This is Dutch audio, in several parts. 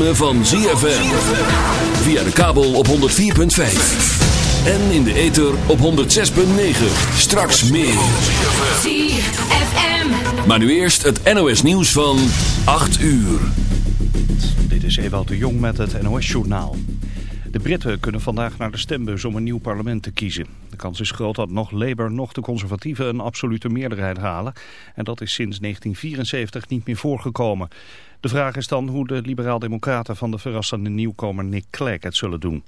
ritme van ZFM. Via de kabel op 104.5. En in de ether op 106.9. Straks meer. ZFM. Maar nu eerst het NOS nieuws van 8 uur. Dit is Ewout de Jong met het NOS-journaal. De Britten kunnen vandaag naar de stembus om een nieuw parlement te kiezen. Kans is groot dat nog Labour nog de conservatieven een absolute meerderheid halen. En dat is sinds 1974 niet meer voorgekomen. De vraag is dan hoe de liberaal-democraten van de verrassende nieuwkomer Nick Clegg het zullen doen.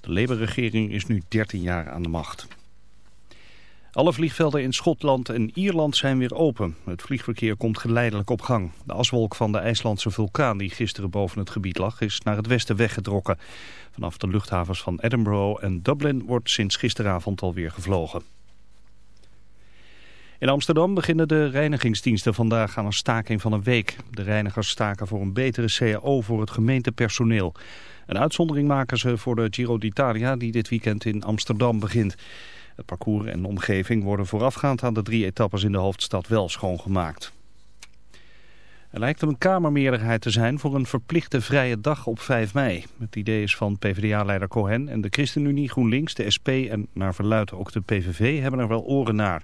De Labour-regering is nu 13 jaar aan de macht. Alle vliegvelden in Schotland en Ierland zijn weer open. Het vliegverkeer komt geleidelijk op gang. De aswolk van de IJslandse vulkaan die gisteren boven het gebied lag is naar het westen weggetrokken. Vanaf de luchthavens van Edinburgh en Dublin wordt sinds gisteravond alweer gevlogen. In Amsterdam beginnen de reinigingsdiensten vandaag aan een staking van een week. De reinigers staken voor een betere CAO voor het gemeentepersoneel. Een uitzondering maken ze voor de Giro d'Italia die dit weekend in Amsterdam begint. Het parcours en de omgeving worden voorafgaand aan de drie etappes in de hoofdstad wel schoongemaakt. Er lijkt een kamermeerderheid te zijn voor een verplichte vrije dag op 5 mei. Het idee is van PvdA-leider Cohen en de ChristenUnie, GroenLinks, de SP en naar verluidt ook de PVV hebben er wel oren naar.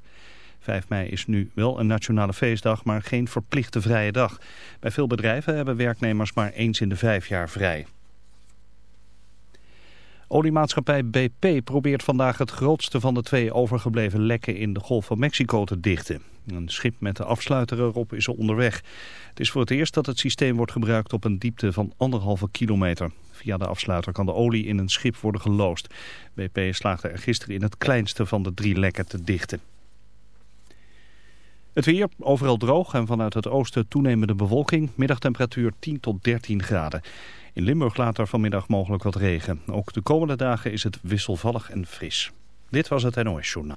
5 mei is nu wel een nationale feestdag, maar geen verplichte vrije dag. Bij veel bedrijven hebben werknemers maar eens in de vijf jaar vrij. Oliemaatschappij BP probeert vandaag het grootste van de twee overgebleven lekken in de Golf van Mexico te dichten. Een schip met de afsluiter erop is onderweg. Het is voor het eerst dat het systeem wordt gebruikt op een diepte van anderhalve kilometer. Via de afsluiter kan de olie in een schip worden geloosd. BP slaagde er gisteren in het kleinste van de drie lekken te dichten. Het weer, overal droog en vanuit het oosten toenemende bewolking. Middagtemperatuur 10 tot 13 graden. In Limburg later vanmiddag mogelijk wat regen. Ook de komende dagen is het wisselvallig en fris. Dit was het NOS Journaal.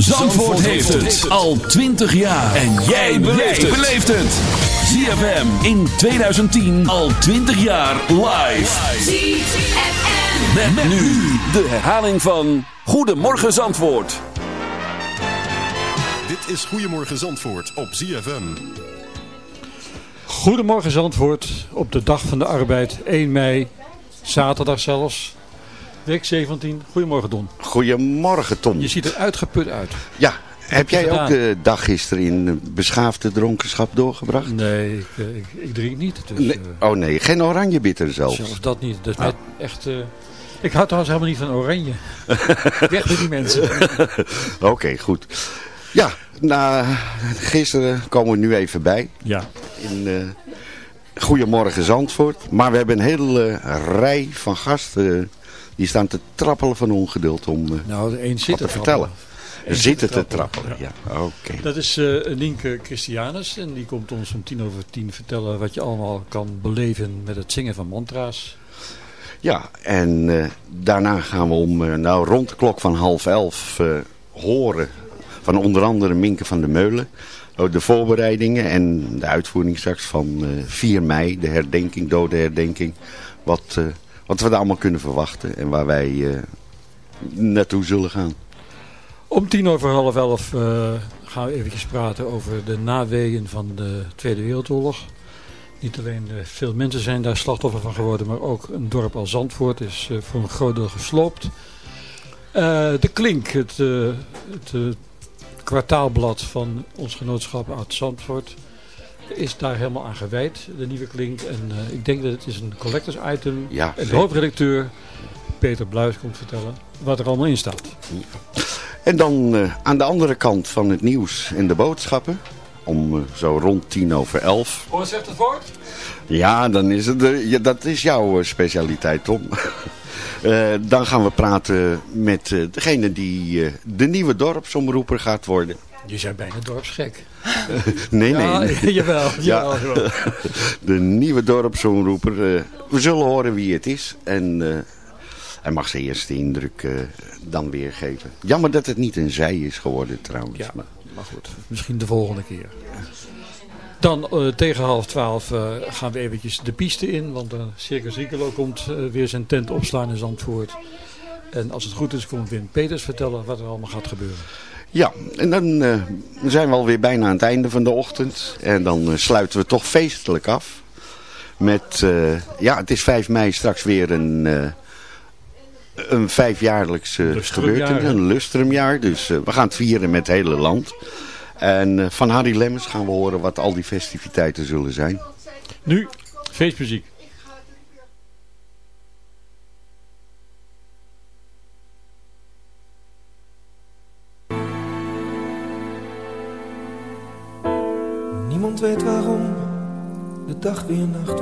Zandvoort heeft het al 20 jaar. En jij beleeft het. ZFM in 2010 al 20 jaar live. ZFM. Met, met nu de herhaling van Goedemorgen Zandvoort. Dit is Goedemorgen Zandvoort op ZFM. Goedemorgen Zandvoort, op de dag van de arbeid, 1 mei, zaterdag zelfs, week 17. Goedemorgen Don. Goedemorgen Tom. Je ziet er uitgeput uit. Ja, heb jij ook de dag gisteren in beschaafde dronkenschap doorgebracht? Nee, ik, eh, ik, ik drink niet, dus Nee. eh, Oh nee, geen oranje bitter zelfs. zelfs dat niet. Dat is mij echt... eh, ik hou trouwens helemaal niet van oranje. Weg met die mensen. Oké, goed. Ja, nou, gisteren komen we nu even bij Ja, in eh Goedemorgen Zandvoort. Maar we hebben een hele rij van gasten die staan te trappelen van ongeduld om eh, nou, de een zit wat te er vertellen. Eén Zitten zit te te trappelen, ja. Oké. Dat is eh Nienke Christianus en die komt ons om tien over tien vertellen wat je allemaal kan beleven met het zingen van mantra's. Ja, en eh, daarna gaan we om nou, rond de klok van half elf eh, horen van onder andere Minke van der Meulen. oh, de voorbereidingen en de uitvoering straks van eh, 4 mei, de herdenking, dode herdenking. Wat, eh, wat we daar allemaal kunnen verwachten en waar wij eh, naartoe zullen gaan. Om tien over half elf eh, gaan we eventjes praten over de naweeën van de Tweede Wereldoorlog. Niet alleen eh, veel mensen zijn daar slachtoffer van geworden, maar ook een dorp als Zandvoort is voor een groot deel gesloopt. De Klink, het, het kwartaalblad van ons genootschap uit Zandvoort, is daar helemaal aan gewijd, de nieuwe Klink. En eh, ik denk dat het is een collectors item. Ja, en de hoofdredacteur, Peter Bluis, komt vertellen wat er allemaal in staat. En dan eh, aan de andere kant van het nieuws en de boodschappen. Om eh, zo rond tien over elf. Hoe zegt het woord? Ja, dan is het, ja, dat is jouw specialiteit, Tom. Eh, dan gaan we praten met degene die eh, de nieuwe dorpsomroeper gaat worden. Je zijn bijna dorpsgek. Nee, nee. Ja, nee. jawel, Ja. jawel, jawel. De nieuwe dorpsomroeper. eh, we zullen horen wie het is. En eh, hij mag zijn eerste indruk eh, dan weergeven. Jammer dat het niet een zij is geworden trouwens. Ja, Maar, maar goed. Misschien de volgende keer. Dan tegen half twaalf eh, gaan we eventjes de piste in. Want uh, Circus Ricolo komt weer zijn tent opslaan in Zandvoort. En als het goed is komt Wim Peters vertellen wat er allemaal gaat gebeuren. Ja, en dan eh, zijn we alweer bijna aan het einde van de ochtend. En dan eh, sluiten we toch feestelijk af. Met, eh, ja, het is 5 mei straks weer een, een vijfjaarlijkse gebeurtenis. Een lustrumjaar. Dus we gaan het vieren met het hele land. En van Harry Lemmens gaan we horen wat al die festiviteiten zullen zijn. Nu feestmuziek. De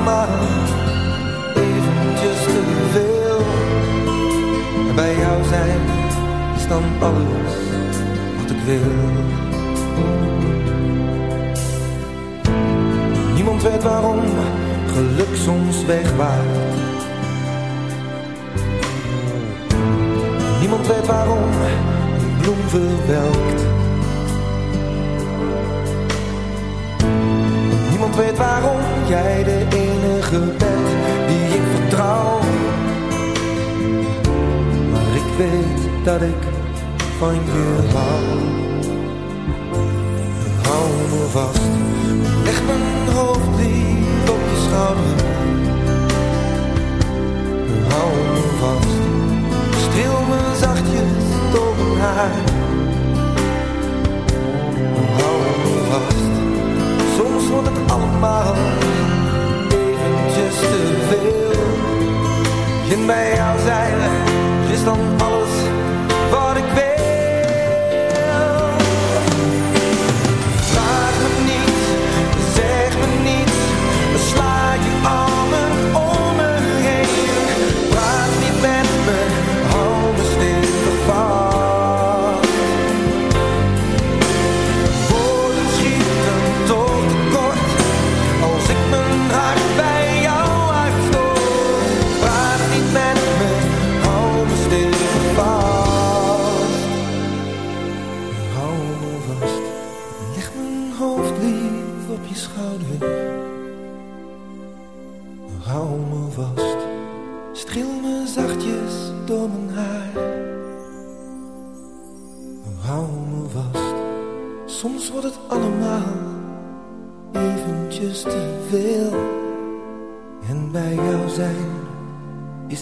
allemaal eventjes te veel. Bij jou zijn is dan alles wat ik wil. Niemand weet waarom geluk soms wegwaait. Niemand weet waarom een bloem verwelkt. Niemand weet waarom jij de bent die ik vertrouw. Maar ik weet dat ik van je hou. Hou me vast, leg mijn hoofd lief op je schouder. Hou me vast, streel me zachtjes door mijn haar. Hou me vast, soms wordt het allemaal En bij jou zijn is dan alles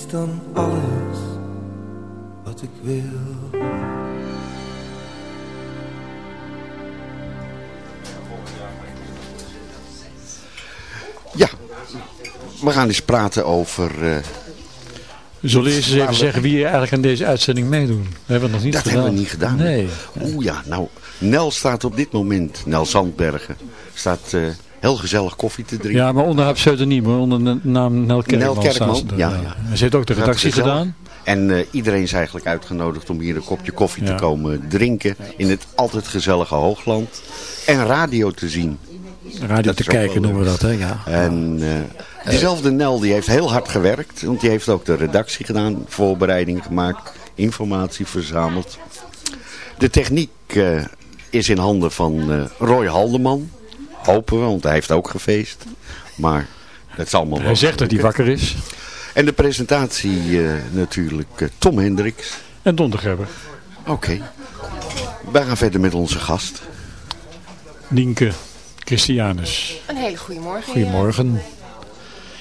is dan alles wat ik wil. Ja, we gaan eens praten over... eh, We zullen eerst eens even we- zeggen wie er eigenlijk aan deze uitzending meedoen. Dat hebben we nog niet dat gedaan. hebben we niet gedaan. Nee. Oeh ja, nou, Nel staat op dit moment, Nel Zandbergen, staat eh, heel gezellig koffie te drinken. Ja, maar onder haar pseudoniem, hoor. onder de naam Nel Kerkman. Nel Kerkman, er, ja, ja. Ze heeft ook de redactie gedaan. En eh, iedereen is eigenlijk uitgenodigd om hier een kopje koffie Ja. te komen drinken in het altijd gezellige Hoogland. En radio te zien. Radio Dat te kijken noemen we dat, hè? Ja. En eh, diezelfde Nel die heeft heel hard gewerkt. Want die heeft ook de redactie gedaan, voorbereidingen gemaakt, informatie verzameld. De techniek eh, is in handen van Roy Haldeman. Hopen we, want hij heeft ook gefeest. Maar het zal allemaal wel Hij zegt dat hij wakker is. En de presentatie eh, natuurlijk eh, Tom Hendricks. En Dondergebber. Oké. Wij gaan verder met onze gast. Nienke Christianus. Een hele goede morgen. Goedemorgen.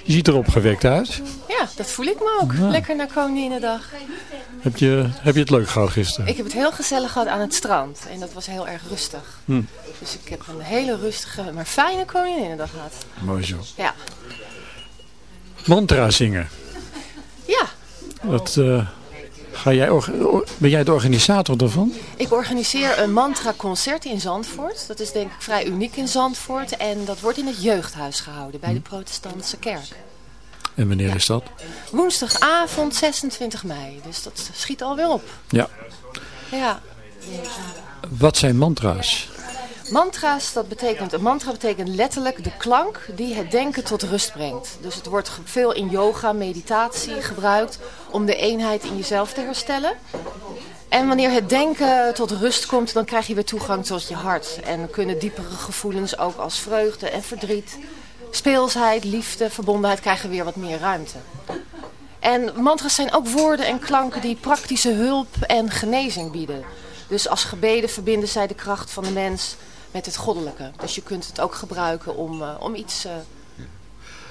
Je ziet er opgewekt uit. Ja, dat voel ik me ook. Ja. Lekker na Koninginnedag. Heb je, heb je het leuk gehad gisteren? Ik heb het heel gezellig gehad aan het strand. En dat was heel erg rustig. Hm. Dus ik heb een hele rustige, maar fijne Koninginnedag gehad. Mooi zo. Ja. Mantra zingen. Ja, Dat, eh, ga jij, ben jij de organisator daarvan? ik organiseer een mantra-concert in Zandvoort. Dat is denk ik vrij uniek in Zandvoort. En dat wordt in het jeugdhuis gehouden bij de protestantse kerk. En wanneer is dat? Woensdagavond 26 mei. Dus dat schiet alweer op. Ja. Ja. Wat zijn mantra's? Mantra's, dat betekent, een mantra betekent letterlijk de klank die het denken tot rust brengt. Dus het wordt veel in yoga, meditatie gebruikt om de eenheid in jezelf te herstellen. En wanneer het denken tot rust komt, dan krijg je weer toegang tot je hart. En kunnen diepere gevoelens ook als vreugde en verdriet, speelsheid, liefde, verbondenheid krijgen weer wat meer ruimte. En mantra's zijn ook woorden en klanken die praktische hulp en genezing bieden. Dus als gebeden verbinden zij de kracht van de mens met het goddelijke. Dus je kunt het ook gebruiken om, eh, om iets eh,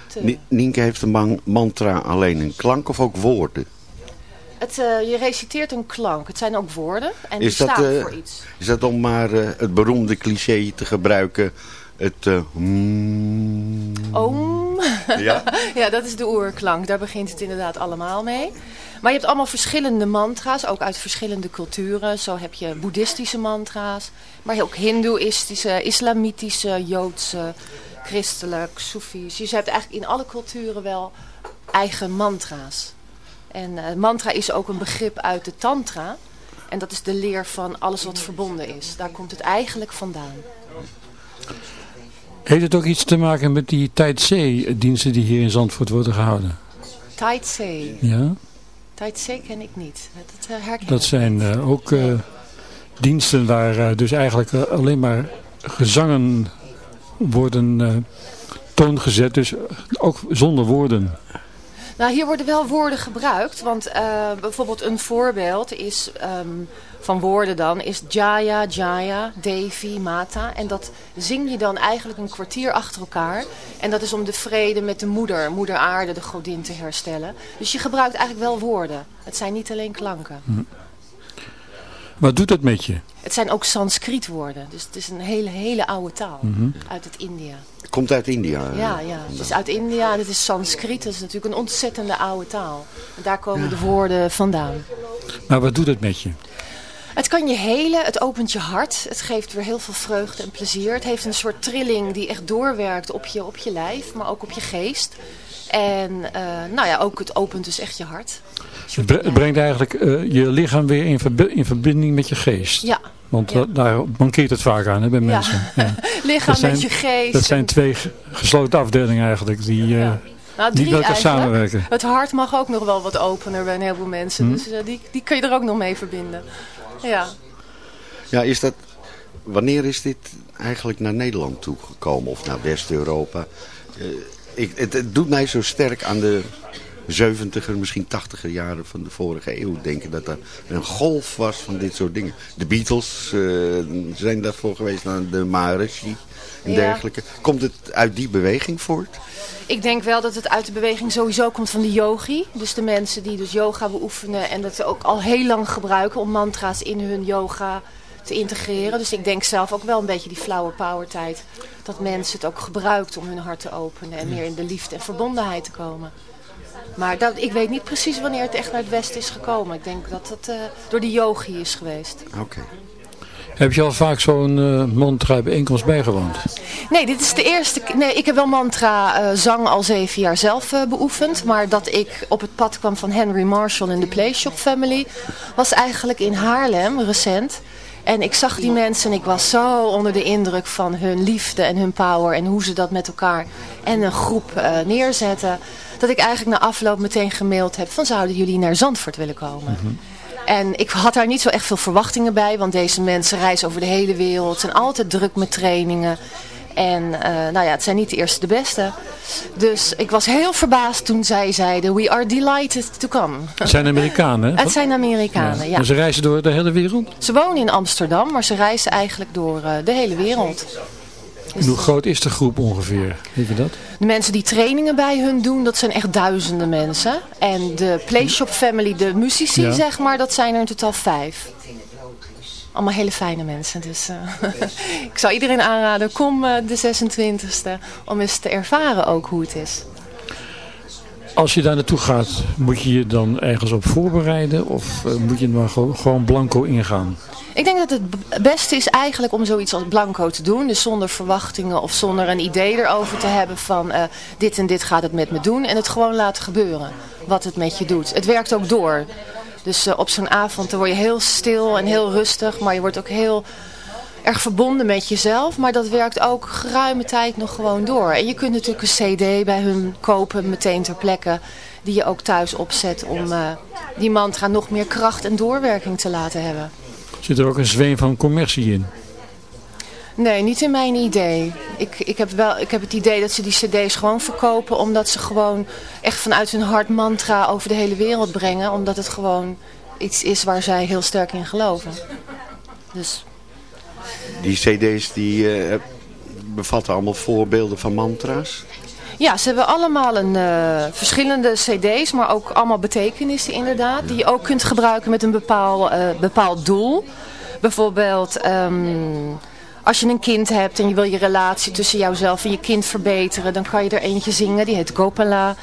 te... Ni- Nienke heeft een man- mantra alleen een klank of ook woorden? Het, eh, je reciteert een klank. Het zijn ook woorden en Is die dat, staan voor iets. Is dat om maar het beroemde cliché te gebruiken? Het eh, mm, Oom. Ja? ja, dat is de oerklank. Daar begint het inderdaad allemaal mee. Maar je hebt allemaal verschillende mantra's, ook uit verschillende culturen. Zo heb je boeddhistische mantra's, maar ook hindoeïstische, islamitische, joodse, christelijk, soefies. Dus je hebt eigenlijk in alle culturen wel eigen mantra's. En eh, mantra is ook een begrip uit de tantra. En dat is de leer van alles wat verbonden is. Daar komt het eigenlijk vandaan. Heeft het ook iets te maken met die Tijdzee-diensten die hier in Zandvoort worden gehouden? Taitsé. Ja, Taitsé ken ik niet. Dat eh, herken dat zijn eh, ook eh, diensten waar dus eigenlijk alleen maar gezangen worden toongezet. Dus ook zonder woorden. Nou, hier worden wel woorden gebruikt. Want bijvoorbeeld een voorbeeld is ehm, van woorden dan is Jaya, Jaya, Devi, Mata. En dat zing je dan eigenlijk een kwartier achter elkaar. En dat is om de vrede met de moeder, moeder aarde, de godin te herstellen. Dus je gebruikt eigenlijk wel woorden. Het zijn niet alleen klanken. Hm. Wat doet dat met je? Het zijn ook Sanskriet woorden. Dus het is een hele, hele oude taal Mhm. uit het India. Komt uit India. eh, Ja, ja. Het is uit India en het is Sanskriet. Dat is natuurlijk een ontzettende oude taal. En daar komen de woorden vandaan. Maar wat doet het met je? Het kan je helen, het opent je hart. Het geeft weer heel veel vreugde en plezier. Het heeft een soort trilling die echt doorwerkt op je, op je lijf, maar ook op je geest. En eh, nou ja, ook het opent dus echt je hart. Het bre- het brengt eigenlijk eh, je lichaam weer in, verbi- in verbinding met je geest. Ja. Want Ja. eh, daar mankeert het vaak aan hè, bij mensen. Ja. Lichaam zijn- met je geest. Dat zijn twee ge- gesloten afdelingen eigenlijk die Nou, drie samenwerken. Het hart mag ook nog wel wat opener bij een heleboel mensen. Hm. Dus die, die kun je er ook nog mee verbinden. Ja. Ja, is dat... Wanneer is dit eigenlijk naar Nederland toegekomen? Of naar West-Europa? Eh, ik, het, het doet mij zo sterk aan de 70er, misschien 80er jaren van de vorige eeuw denken. Dat er een golf was van dit soort dingen. De Beatles eh, zijn daarvoor geweest, naar de Maharishi en Ja. dergelijke. Komt het uit die beweging voort? Ik denk wel dat het uit de beweging sowieso komt van de yogi. Dus de mensen die dus yoga beoefenen en dat ze ook al heel lang gebruiken om mantra's in hun yoga te integreren. Dus ik denk zelf ook wel een beetje die flower power tijd. Dat mensen het ook gebruikt om hun hart te openen en meer in de liefde en verbondenheid te komen. Maar dat, ik weet niet precies wanneer het echt naar het westen is gekomen. Ik denk dat het eh, door de yogi is geweest. Oké. Heb je al vaak zo'n eh mantra bijeenkomst bijgewoond? Nee, dit is de eerste. Nee, ik heb wel mantra eh, zang al zeven jaar zelf eh, beoefend. Maar dat ik op het pad kwam van Henry Marshall in de Playshop Family was eigenlijk in Haarlem recent. En ik zag die mensen en ik was zo onder de indruk van hun liefde en hun power en hoe ze dat met elkaar en een groep neerzetten. Dat ik eigenlijk na afloop meteen gemaild heb van zouden jullie naar Zandvoort willen komen. En ik had daar niet zo echt veel verwachtingen bij, want deze mensen reizen over de hele wereld, zijn altijd druk met trainingen. En eh, nou ja, het zijn niet de eerste de beste. Dus ik was heel verbaasd toen zij zeiden, we are delighted to come. Het zijn Amerikanen, hè? Het zijn Amerikanen, ja. En ze reizen door de hele wereld? Ze wonen in Amsterdam, maar ze reizen eigenlijk door eh, de hele wereld. En hoe groot is de groep ongeveer? Weet je dat? De mensen die trainingen bij hun doen, dat zijn echt duizenden mensen. En de Playshop Family, de muzici Ja. zeg maar, dat zijn er in totaal vijf. Allemaal hele fijne mensen. Dus eh, ik zou iedereen aanraden, kom eh, de 26e om eens te ervaren ook hoe het is. Als je daar naartoe gaat, moet je je dan ergens op voorbereiden? Of eh, moet je er maar gewoon, blanco ingaan? Ik denk dat het beste is eigenlijk om zoiets als blanco te doen. Dus zonder verwachtingen of zonder een idee erover te hebben van eh, dit en dit gaat het met me doen. En het gewoon laten gebeuren wat het met je doet. Het werkt ook door. Dus eh, op zo'n avond dan word je heel stil en heel rustig. Maar je wordt ook heel erg verbonden met jezelf. Maar dat werkt ook geruime tijd nog gewoon door. En je kunt natuurlijk een cd bij hun kopen meteen ter plekke. Die je ook thuis opzet om eh, die mantra nog meer kracht en doorwerking te laten hebben. Zit er ook een zweem van commercie in? Nee, niet in mijn idee. Ik, ik, heb wel, ik heb het idee dat ze die cd's gewoon verkopen omdat ze gewoon echt vanuit hun hart mantra over de hele wereld brengen. Omdat het gewoon iets is waar zij heel sterk in geloven. Dus Die cd's die eh, bevatten allemaal voorbeelden van mantra's. ja, ze hebben allemaal een, eh, verschillende cd's, maar ook allemaal betekenissen inderdaad. Die je ook kunt gebruiken met een bepaal, eh, bepaald doel. Bijvoorbeeld... ehm, als je een kind hebt en je wil je relatie tussen jouzelf en je kind verbeteren, dan kan je er eentje zingen, die heet Gopala.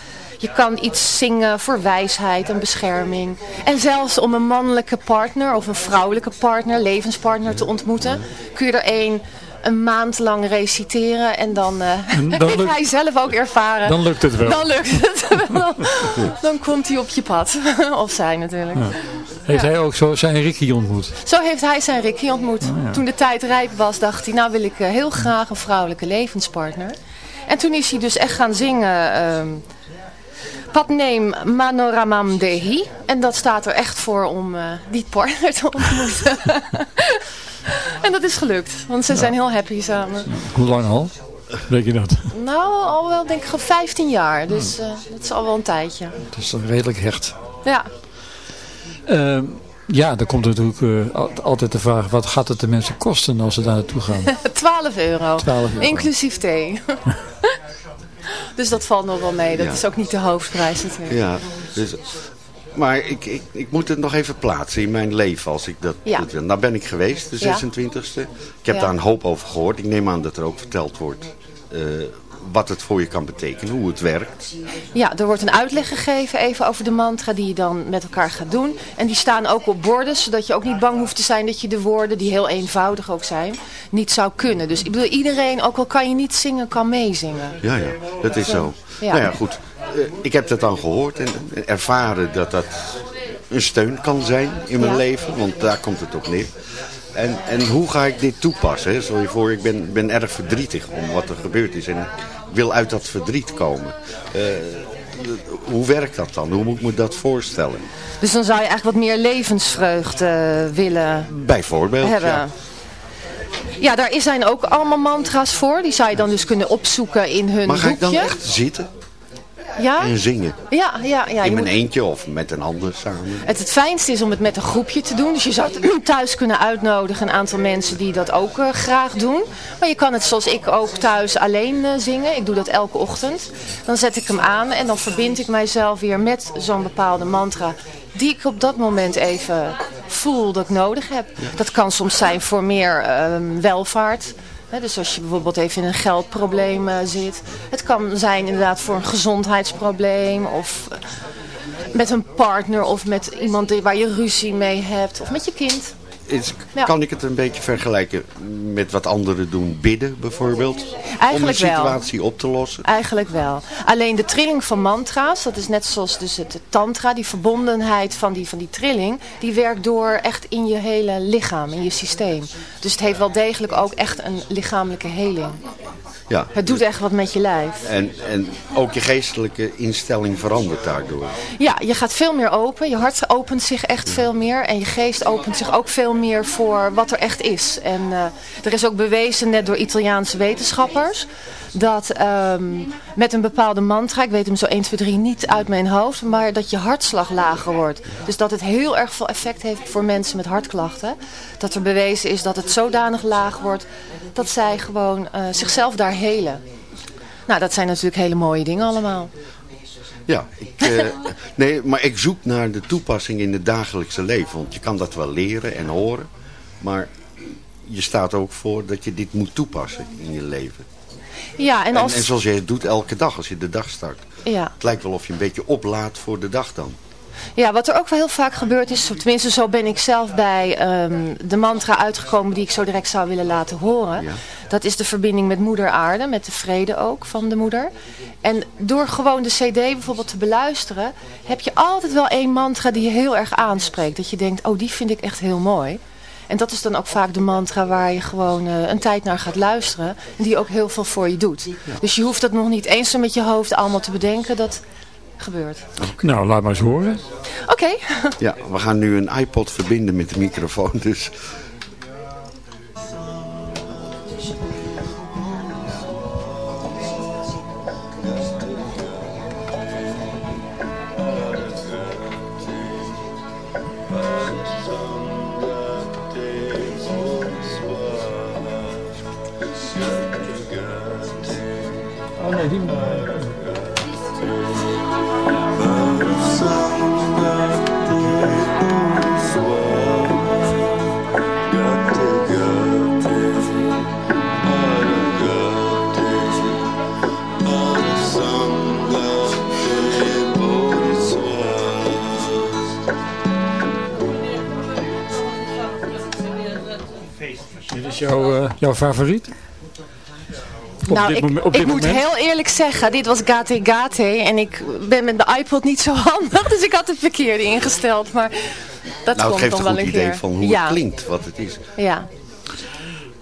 Je kan iets zingen voor wijsheid en bescherming. En zelfs om een mannelijke partner of een vrouwelijke partner, levenspartner te ontmoeten, kun je er één een maand lang reciteren en dan, En dan ik lukt- ga je zelf ook ervaren. Dan lukt het wel. Dan lukt het wel. Dan komt hij op je pad. Of zij natuurlijk. Ja. Heeft hij ook zo zijn Ricky ontmoet? Zo heeft hij zijn Ricky ontmoet. ja. Toen de tijd rijp was, dacht hij, nou wil ik eh, heel graag een vrouwelijke levenspartner. En toen is hij dus echt gaan zingen... ehm Padneem Manoramam Dehi. En dat staat er echt voor om eh, die partner te ontmoeten. en dat is gelukt, want ze zijn heel happy samen. Hoe lang al? Weet je dat? Nou, al wel denk ik al 15 jaar, dus eh, dat is al wel een tijdje. Het is toch redelijk hecht. Ja. Ehm, ja, dan komt natuurlijk eh, al- altijd de vraag, wat gaat het de mensen kosten als ze daar naartoe gaan? 12 euro. 12 euro. Inclusief thee. dus dat valt nog wel mee. Dat Ja. is ook niet de hoofdprijs natuurlijk. Ja, dus, maar ik, ik, ik moet het nog even plaatsen in mijn leven als ik dat, Ja. dat wil. Nou ben ik geweest, de Ja. 26e. Ik heb daar een hoop over gehoord. Ik neem aan dat er ook verteld wordt eh, wat het voor je kan betekenen, hoe het werkt. Ja, er wordt een uitleg gegeven even over de mantra die je dan met elkaar gaat doen. En die staan ook op borden, zodat je ook niet bang hoeft te zijn dat je de woorden, die heel eenvoudig ook zijn, niet zou kunnen. Dus ik bedoel, iedereen, ook al kan je niet zingen, kan meezingen. Ja, ja, dat is zo. Ja. Nou ja, goed. Eh, ik heb dat dan gehoord en en ervaren dat dat een steun kan zijn in mijn Ja. leven. Want daar komt het op neer. En, en hoe ga ik dit toepassen? hè? Stel je voor, ik ben, ben erg verdrietig om wat er gebeurd is. En ik wil uit dat verdriet komen. Eh, hoe werkt dat dan? Hoe moet ik me dat voorstellen? Dus dan zou je eigenlijk wat meer levensvreugde willen Bijvoorbeeld, hebben. ja. Ja, daar zijn ook allemaal mantra's voor. Die zou je dan dus kunnen opzoeken in hun Maar ga ik dan boekje. echt zitten Ja? en zingen? Ja, ja, ja. In mijn moet- eentje of met een ander samen? Het, het fijnste is om het met een groepje te doen. Dus je zou het thuis kunnen uitnodigen. Een aantal mensen die dat ook eh, graag doen. Maar je kan het zoals ik ook thuis alleen eh, zingen. Ik doe dat elke ochtend. Dan zet ik hem aan en dan verbind ik mijzelf weer met zo'n bepaalde mantra. Die ik op dat moment even voel dat ik nodig heb. Dat kan soms zijn voor meer ehm, welvaart. Dus als je bijvoorbeeld even in een geldprobleem eh, zit. Het kan zijn inderdaad voor een gezondheidsprobleem. Of eh, met een partner of met iemand waar je ruzie mee hebt. Of met je kind. Is, Ja. Kan ik het een beetje vergelijken met wat anderen doen? Bidden bijvoorbeeld? om Eigenlijk een wel. situatie op te lossen? Eigenlijk wel. Alleen de trilling van mantra's, dat is net zoals dus het tantra, die verbondenheid van die, van die trilling, die werkt door echt in je hele lichaam, in je systeem. Dus het heeft wel degelijk ook echt een lichamelijke heling. Ja. Het doet echt wat met je lijf. En, en ook je geestelijke instelling verandert daardoor. Ja, je gaat veel meer open. Je hart opent zich echt veel meer. En je geest opent zich ook veel meer voor wat er echt is. En eh, er is ook bewezen, net door Italiaanse wetenschappers, dat ehm, met een bepaalde mantra, ik weet hem zo 1, 2, 3 niet uit mijn hoofd, maar dat je hartslag lager wordt. Dus dat het heel erg veel effect heeft voor mensen met hartklachten. Dat er bewezen is dat het zodanig laag wordt dat zij gewoon eh, zichzelf daar helen. Nou, dat zijn natuurlijk hele mooie dingen allemaal. Ja, ik, eh, nee, maar ik zoek naar de toepassing in het dagelijkse leven. Want je kan dat wel leren en horen. Maar je staat ook voor dat je dit moet toepassen in je leven. Ja, en En, als... en zoals je het doet elke dag als je de dag start. Ja. Het lijkt wel of je een beetje oplaadt voor de dag dan. Ja, wat er ook wel heel vaak gebeurt is, tenminste zo ben ik zelf bij ehm, de mantra uitgekomen die ik zo direct zou willen laten horen. Ja. Dat is de verbinding met moeder aarde, met de vrede ook van de moeder. En door gewoon de cd bijvoorbeeld te beluisteren, heb je altijd wel één mantra die je heel erg aanspreekt. Dat je denkt, oh die vind ik echt heel mooi. En dat is dan ook vaak de mantra waar je gewoon eh, een tijd naar gaat luisteren. En die ook heel veel voor je doet. Dus je hoeft dat nog niet eens zo met je hoofd allemaal te bedenken. Dat gebeurt. Nou, laat maar eens horen. Oké. Ja, we gaan nu een iPod verbinden met de microfoon. Dus jouw, favoriet? Op nou, dit ik, ik moet heel eerlijk zeggen, dit was Gate Gate en ik ben met de iPod niet zo handig, dus ik had het verkeerde ingesteld, maar dat nou, het komt geeft een wel goed een idee keer. van hoe ja, het klinkt, wat het is. Ja.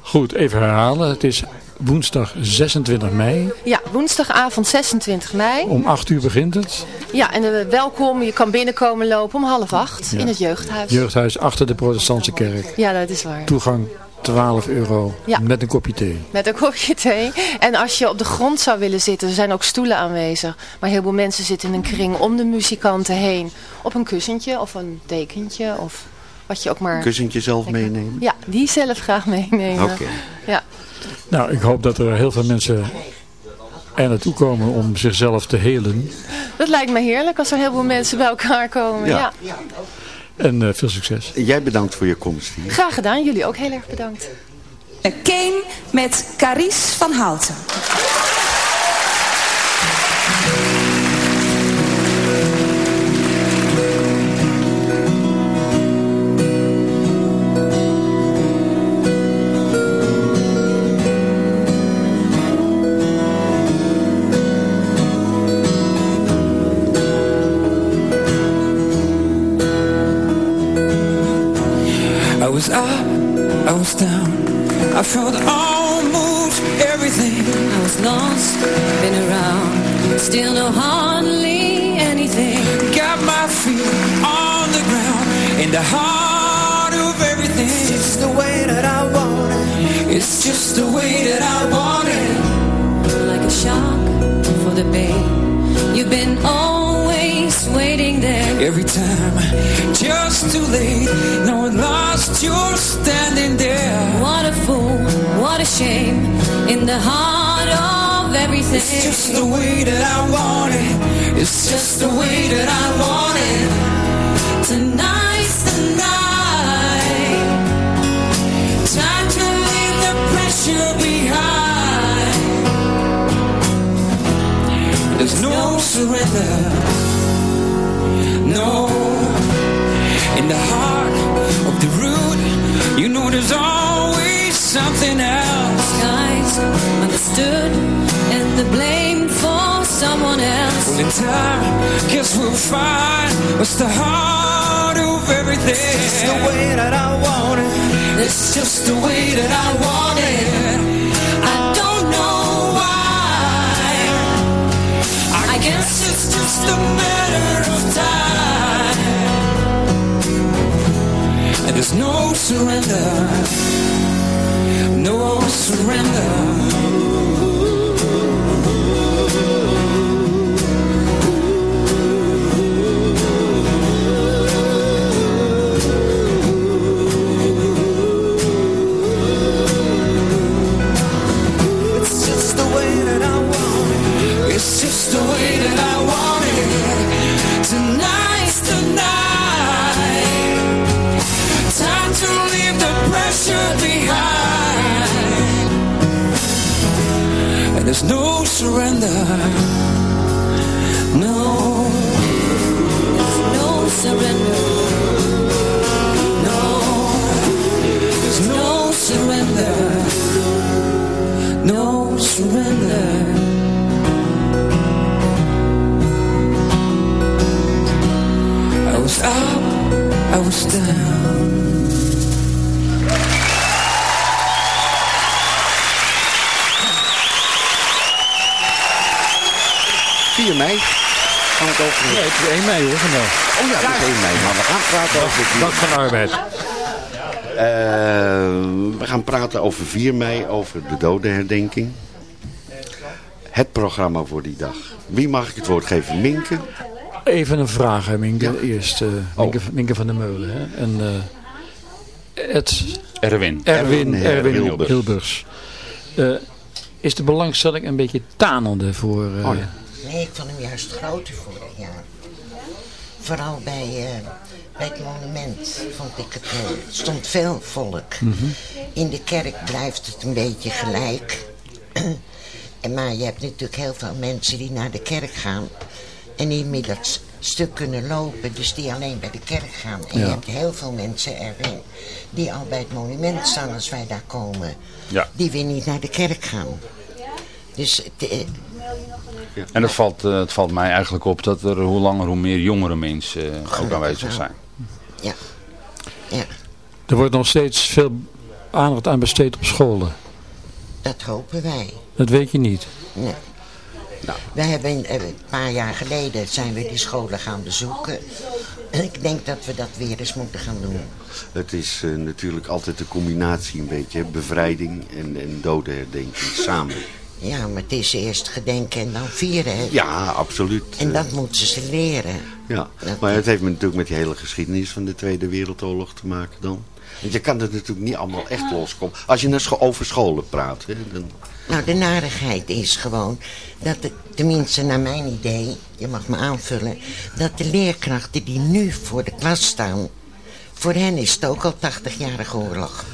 Goed, even herhalen. Het is woensdag 26 mei. ja, woensdagavond 26 mei. Om 8 uur begint het. Ja, en eh, welkom, je kan binnenkomen lopen om half acht Ja. in het jeugdhuis. Jeugdhuis achter de protestantse kerk. Ja, dat is waar. Toegang 12 euro Ja. met een kopje thee. Met een kopje thee. En als je op de grond zou willen zitten, er zijn ook stoelen aanwezig. Maar heel veel mensen zitten in een kring om de muzikanten heen. Op een kussentje of een dekentje of wat je ook maar... Een kussentje zelf meenemen? Ja, die zelf graag meenemen. Oké. Ja. Nou, ik hoop dat er heel veel mensen er naartoe komen om zichzelf te helen. Dat lijkt me heerlijk als er heel veel mensen bij elkaar komen. Ja. Ja. En eh, veel succes. Jij bedankt voor je komst hier. Graag gedaan, jullie ook heel erg bedankt. Kane met Caries van Houten. Every time, just too late. Now at last you're standing there. What a fool, what a shame. In the heart of everything. It's just the way that I want it. It's just the way that I want it. Tonight's the night. Time to leave the pressure behind. There's no surrender. In time, guess we'll find what's the heart of everything. It's just the way that I want it. It's just the way that I want it. I don't know why. I guess it's just a matter of time. And there's no surrender. No surrender. There's no surrender. No. There's no surrender. No. There's no surrender. No surrender. I was up, I was down. Mei. Gaan we het over... Nee, het is 1 mei hoor vandaag. Oh ja, het is 1 mei. Maar we gaan praten over... vier- Dag van arbeid. Eh, we gaan praten over 4 mei, over de dodenherdenking. Het programma voor die dag. Wie mag ik het woord geven? Minke? Even een vraag, hè, Minke. Eerst eh Minke, Minke van der Meulen. Hè. En eh Ed, Erwin. Erwin, Erwin Erwin Hilbers. Hilbers. Eh, is de belangstelling een beetje tanende voor... eh, Oh ja. Nee, ik vond hem juist groter vorig jaar. Vooral bij, eh, bij het monument vond ik het, eh, stond veel volk. Mhm. In de kerk blijft het een beetje gelijk. en maar je hebt natuurlijk heel veel mensen die naar de kerk gaan. En die inmiddels stuk kunnen lopen, dus die alleen bij de kerk gaan. En Ja. je hebt heel veel mensen erin die al bij het monument staan als wij daar komen. Ja. Die weer niet naar de kerk gaan. Dus het, En het valt, eh, het valt mij eigenlijk op dat er hoe langer hoe meer jongere mensen eh, ook aanwezig zijn. Ja. ja, Er wordt nog steeds veel aandacht aan besteed op scholen. dat hopen wij. Dat weet je niet. Nee. Nou. We hebben eh, een paar jaar geleden zijn we die scholen gaan bezoeken. En ik denk dat we dat weer eens moeten gaan doen. Het is natuurlijk altijd een combinatie een beetje. hè. Bevrijding en, en dodenherdenking samen. Ja, maar het is eerst gedenken en dan vieren. Hè? Ja, absoluut. En dat moeten ze leren. Ja, Dat- maar het heeft natuurlijk met die hele geschiedenis van de Tweede Wereldoorlog te maken dan. Want je kan het natuurlijk niet allemaal echt loskomen. Als je naar over scholen praat, hè, dan... Nou, de narigheid is gewoon dat, de, tenminste naar mijn idee, je mag me aanvullen, dat de leerkrachten die nu voor de klas staan, voor hen is het ook al 80-jarige oorlog.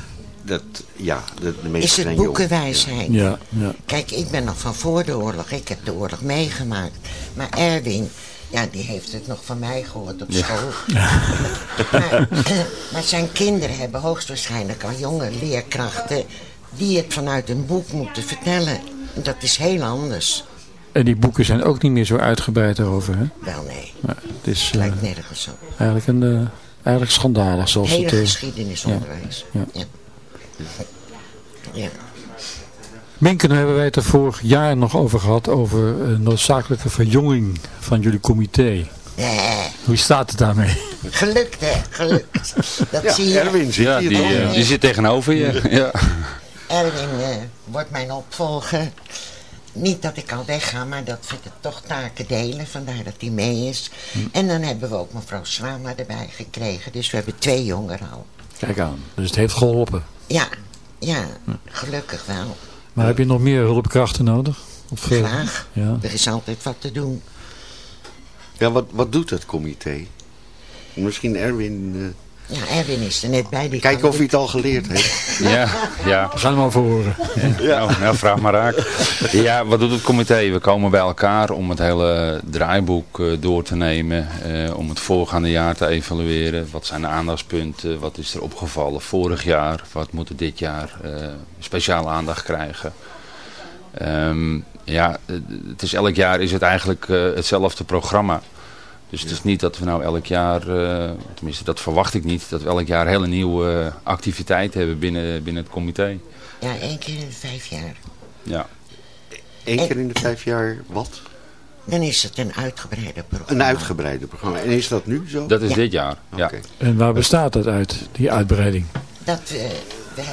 Dat, ja, de, de meeste Is het boekenwijsheid? Ja, ja. Kijk, ik ben nog van voor de oorlog. Ik heb de oorlog meegemaakt. Maar Erwin, ja, die heeft het nog van mij gehoord op Ja. school. maar, maar zijn kinderen hebben hoogstwaarschijnlijk al jonge leerkrachten... die het vanuit een boek moeten vertellen. En dat is heel anders. En die boeken zijn ook niet meer zo uitgebreid daarover. Hè? Wel nee, Maar het is eh, lijkt nergens op. eigenlijk, een, eh, eigenlijk schandalig. Zoals Hele het, eh, geschiedenisonderwijs. ja. Ja. Ja. Minken, daar hebben wij het er vorig jaar nog over gehad. Over een noodzakelijke verjonging van jullie comité. Nee, Hoe staat het daarmee? gelukt hè, gelukt. Dat zie je. Erwin zit Ja, hier die, dan. eh, die zit tegenover je. Ja. Erwin eh, wordt mijn opvolger. Niet dat ik al wegga, maar dat we de toch taken delen. Vandaar dat hij mee is. En dan hebben we ook mevrouw Slama erbij gekregen. Dus we hebben twee jongeren al. Kijk aan. Dus het heeft geholpen. Ja, ja, gelukkig wel. Maar heb je nog meer hulpkrachten nodig? Of, eh, Graag. Ja. Er is altijd wat te doen. Ja, wat, wat doet het comité? Misschien Erwin... eh, Ja, Erwin is er net bij. Die Kijken of hij het al geleerd heeft. Ja, ja. We gaan hem al voor horen. Ja. Nou, nou, vraag maar raak. Ja, wat doet het comité? We komen bij elkaar om het hele draaiboek eh, door te nemen. eh, om het voorgaande jaar te evalueren. Wat zijn de aandachtspunten? Wat is er opgevallen vorig jaar? Wat moet er dit jaar eh, speciale aandacht krijgen? Ehm, ja, het is, elk jaar is het eigenlijk eh, hetzelfde programma. Dus het is niet dat we nou elk jaar, eh, tenminste dat verwacht ik niet, dat we elk jaar hele nieuwe activiteiten hebben binnen, binnen het comité. Ja, één keer in de vijf jaar. Ja. Eén keer in de vijf jaar wat? Dan is het een uitgebreide Een programma. uitgebreide programma. En is dat nu zo? Dat is Ja. dit jaar, ja. Oké. En waar bestaat dat uit, die uitbreiding? Dat we, we,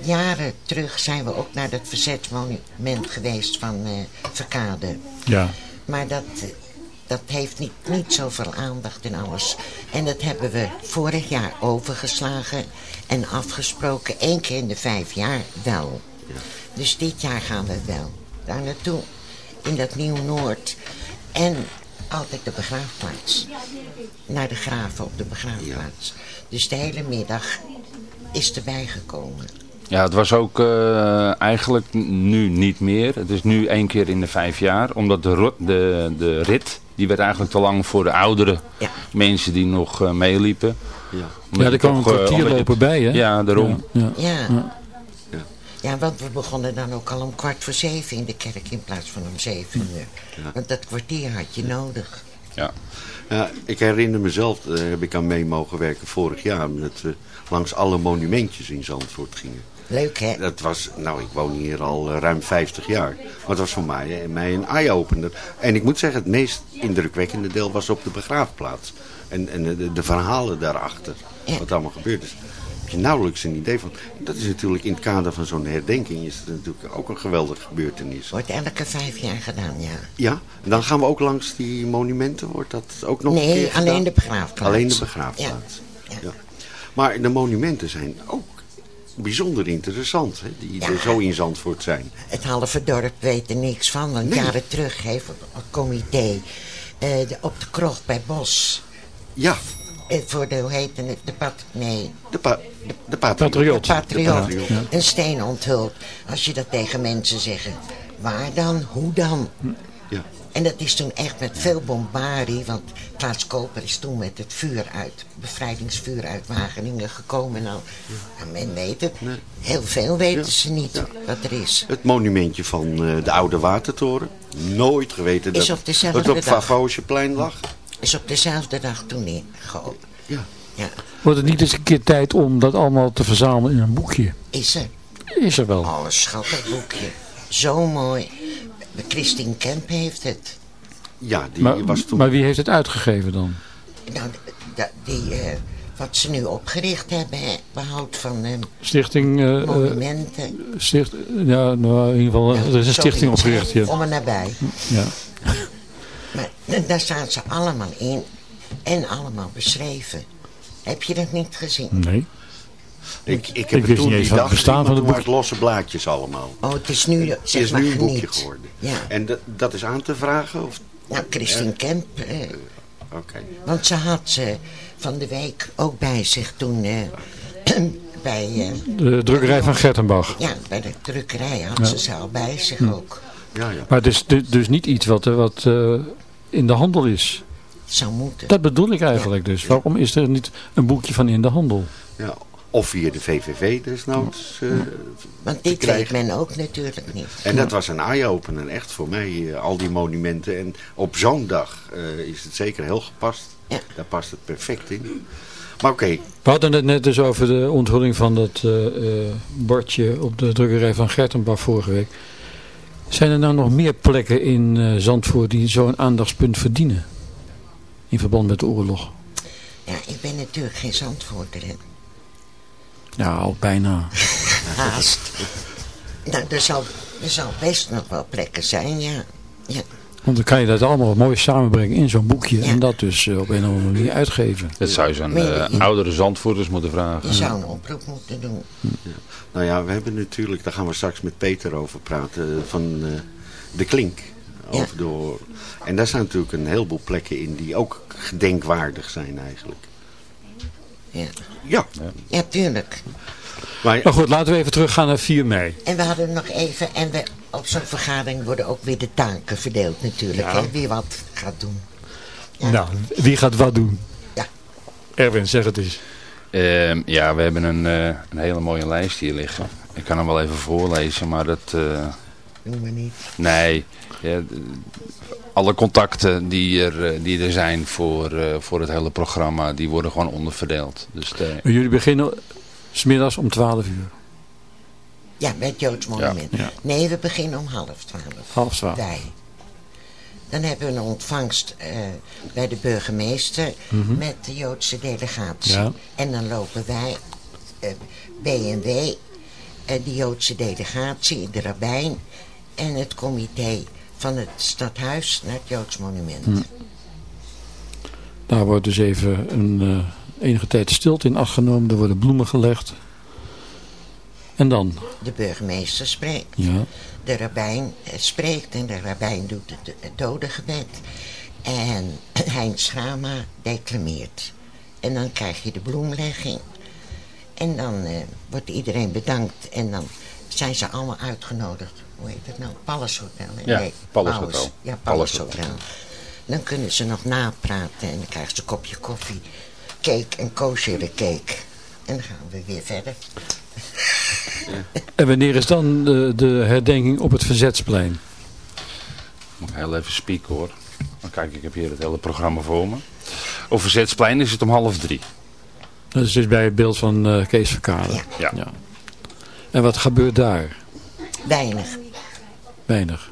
jaren terug zijn we ook naar dat verzetsmonument geweest van eh Verkade. Ja. Maar dat, dat heeft niet, niet zoveel aandacht en alles. En dat hebben we vorig jaar overgeslagen en afgesproken. één keer in de vijf jaar wel. Dus dit jaar gaan we wel daar naartoe. In dat Nieuw-Noord. En altijd de begraafplaats. Naar de graven op de begraafplaats. Dus de hele middag is erbij gekomen. Ja, het was ook eh, eigenlijk nu niet meer. Het is nu één keer in de vijf jaar. Omdat de, de, de rit, die werd eigenlijk te lang voor de oudere mensen die nog eh, meeliepen. Ja. Omdat Ja, er kwam een toch, eh, kwartier lopen bij, hè? Ja, daarom. Ja. Ja. Ja. Ja, want we begonnen dan ook al om kwart voor zeven in de kerk in plaats van om zeven uur. Want dat kwartier had je nodig. Ja. Ja, ik herinner mezelf, daar heb ik aan mee mogen werken vorig jaar, dat we langs alle monumentjes in Zandvoort gingen. Leuk hè? Dat was, nou ik woon hier al eh, ruim 50 jaar, maar het was voor mij, eh, mij een eye-opener. En ik moet zeggen, het meest indrukwekkende deel was op de begraafplaats. En, en de, de verhalen daarachter, wat allemaal gebeurd is. Heb je nauwelijks een idee van. Dat is natuurlijk in het kader van zo'n herdenking is het natuurlijk ook een geweldige gebeurtenis. Wordt elke vijf jaar gedaan, ja. Ja, en dan gaan we ook langs die monumenten, wordt dat ook nog een Nee, keer gedaan? alleen de begraafplaats. Alleen de begraafplaats. Ja. Maar de monumenten zijn ook bijzonder interessant, hè, die er zo in Zandvoort zijn. Het halve dorp weet er niks van. Want Nee. jaren terug heeft het comité eh, de, op de krocht bij Bos. Ja. eh, voor de, hoe heet het? De pat... Nee. De, pa, de, de patriot. Patriot. De patriot. De patriot. Een steen onthuld. Als je dat tegen mensen zegt. Waar dan? Hoe dan? Ja. En dat is toen echt met veel bombardie. Want Klaas Koper is toen met het vuur uit, bevrijdingsvuur uit Wageningen gekomen. Nou, en men weet het. Heel veel weten ze niet wat er is. Het monumentje van eh, de oude watertoren. Nooit geweten Is dat op dezelfde het op dag. Favosjeplein lag. Is op dezelfde dag toen ingeopend. Ja. Ja, Wordt het niet eens een keer tijd om dat allemaal te verzamelen in een boekje? is er. Is er wel. Oh, een schattig boekje. Zo mooi. Christine Kemp heeft het. Ja, die Maar, was toen... maar wie heeft het uitgegeven dan? Nou, die, eh, wat ze nu opgericht hebben, hè, behoud van eh, Stichting... eh, monumenten. sticht, ja, nou, in ieder geval, er is een stichting opgericht. Ja. Om er nabij. Ja. Maar daar staan ze allemaal in. En allemaal beschreven. Heb je dat niet gezien? Nee. Ik, ik Ik heb het wist toen niet eens die dag het bestaan van het het losse blaadjes allemaal. Oh, het is nu, Het zeg is maar, nu een boekje geniet. geworden. Ja. En dat, dat is aan te vragen? Of... Nou, Christine Kemp, eh, Oké. want ze had ze van de week ook bij zich toen eh, bij, eh, De drukkerij van Gertenbach. ja, bij de drukkerij had Ja. ze ze al bij zich Hm. ook. Ja, ja. Maar het is du- dus niet iets wat, eh, wat eh, in de handel is. Zou moeten. Dat bedoel ik eigenlijk dus. Waarom is er niet een boekje van in de handel? Ja, of via de VVV desnoods eh, Want te dit weet krijgen. men ook natuurlijk niet. En dat was een eye-opener, echt voor mij, eh, al die monumenten. En op zo'n dag eh, is het zeker heel gepast. Daar past het perfect in. Maar oké, We hadden het net dus over de onthulling van dat eh, eh, bordje op de drukkerij van Gertenbach vorige week. Zijn er nou nog meer plekken in eh, Zandvoort die zo'n aandachtspunt verdienen? In verband met de oorlog? Ja, ik ben natuurlijk geen zandvoorter. hè. Ja, al bijna. haast. Nou, er zal, er zal best nog wel plekken zijn, ja. ja. Want dan kan je dat allemaal mooi samenbrengen in zo'n boekje. En dat dus eh, op een of andere manier uitgeven. Dat zou je aan eh, oudere zandvoerders moeten vragen. Je zou een oproep moeten doen. Nou ja, we hebben natuurlijk, daar gaan we straks met Peter over praten, van eh, de klink. Over door. En daar zijn natuurlijk een heleboel plekken in die ook gedenkwaardig zijn eigenlijk. Ja. Ja. Ja, tuurlijk. Maar, Maar goed, laten we even teruggaan naar 4 mei. En we hadden nog even, en we, op zo'n vergadering worden ook weer de taken verdeeld natuurlijk. Ja. Hè, wie wat gaat doen. Nou, wie gaat wat doen? Ja. Erwin, zeg het eens. Ehm, ja, we hebben een, eh, een hele mooie lijst hier liggen. Ik kan hem wel even voorlezen, maar dat... eh, Doen we niet. nee, ja, alle contacten die er, eh, die er zijn voor, eh, voor het hele programma, die worden gewoon onderverdeeld. Dus de, Maar jullie beginnen smiddags om 12 uur. Ja, bij het Joods Monument. Ja. Nee, we beginnen om half twaalf. Half twaalf. Wij. Dan hebben we een ontvangst eh, bij de burgemeester Mhm. met de Joodse delegatie. Ja. En dan lopen wij, eh B&W, eh, de Joodse delegatie, de rabbijn en het comité van het stadhuis naar het Joods Monument. Hm. Daar wordt dus even een eh, enige tijd stilte in acht genomen. Er worden bloemen gelegd. En dan? De burgemeester spreekt. Ja. De rabbijn eh, spreekt en de rabbijn doet het, het dodengebed. En Heinz Schrama declameert. En dan krijg je de bloemlegging. En dan eh, wordt iedereen bedankt. En dan zijn ze allemaal uitgenodigd. Hoe heet het nou? Palace Hotel. hè? Ja, Palace Hotel. Ja, Palace Palace Hotel. Dan kunnen ze nog napraten. En dan krijgen ze een kopje koffie. Cake en koosjere cake. En dan gaan we weer verder. En wanneer is dan de, de herdenking op het Verzetsplein? Moet ik heel even spieken hoor. Dan kijk, ik heb hier het hele programma voor me. Op Verzetsplein is het om half drie. Dat is dus bij het beeld van eh, Kees Verkade. Ja. En wat gebeurt daar? Weinig. Weinig.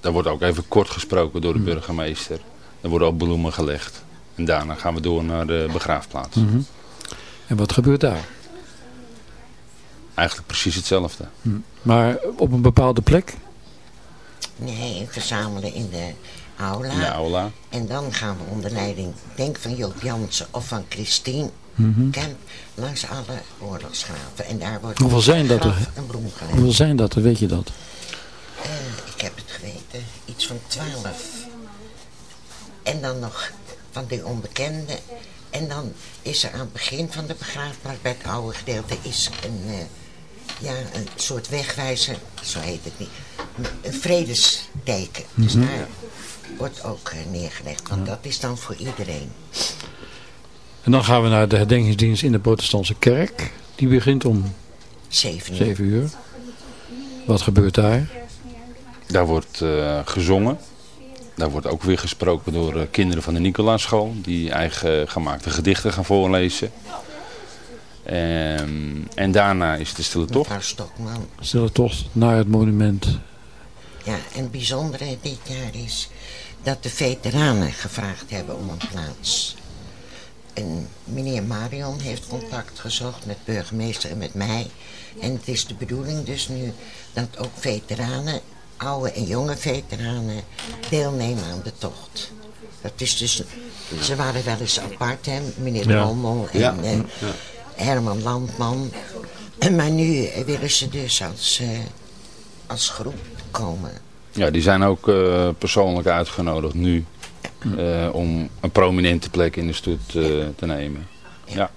Daar wordt ook even kort gesproken door de burgemeester. Er worden ook bloemen gelegd. En daarna gaan we door naar de begraafplaats. Mhm. En wat gebeurt daar? Eigenlijk precies hetzelfde. Hm. Maar op een bepaalde plek? Nee, verzamelen in de aula. In de aula. En dan gaan we onder leiding, denk van Joop Jansen of van Christine Mhm. Langs alle oorlogsgraven. En daar wordt Hoeveel zijn dat er? een bloem gelegd. Hoeveel zijn dat er, weet je dat? Eh, ik heb het geweten, iets van twaalf. En dan nog van die onbekende. En dan is er aan het begin van de begraafplaats, bij het oude gedeelte, is een, eh, ja, een soort wegwijzer, zo heet het niet, een vredesteken. Dus Mhm. daar wordt ook eh, neergelegd, want dat is dan voor iedereen. En dan gaan we naar de herdenkingsdienst in de protestantse kerk. Die begint om Zeven uur. 7 uur. Wat gebeurt daar? Daar wordt eh, gezongen. Daar wordt ook weer gesproken door eh, kinderen van de Nicolaaschool. Die eigen gemaakte gedichten gaan voorlezen. Ehm, en daarna is de stille tocht. Mevrouw Stokman. Stille tocht naar het monument. Ja, en het bijzondere dit jaar is dat de veteranen gevraagd hebben om een plaats. En meneer Marion heeft contact gezocht met burgemeester en met mij. En het is de bedoeling dus nu dat ook veteranen, oude en jonge veteranen, deelnemen aan de tocht. Dat is dus, ze waren wel eens apart, hè, meneer Ja. Drommel en Ja. eh, Ja. Herman Landman. Maar nu willen ze dus als, eh, als groep komen. Ja, die zijn ook eh, persoonlijk uitgenodigd nu. Eh, om een prominente plek in de stoet eh, te nemen. Ja.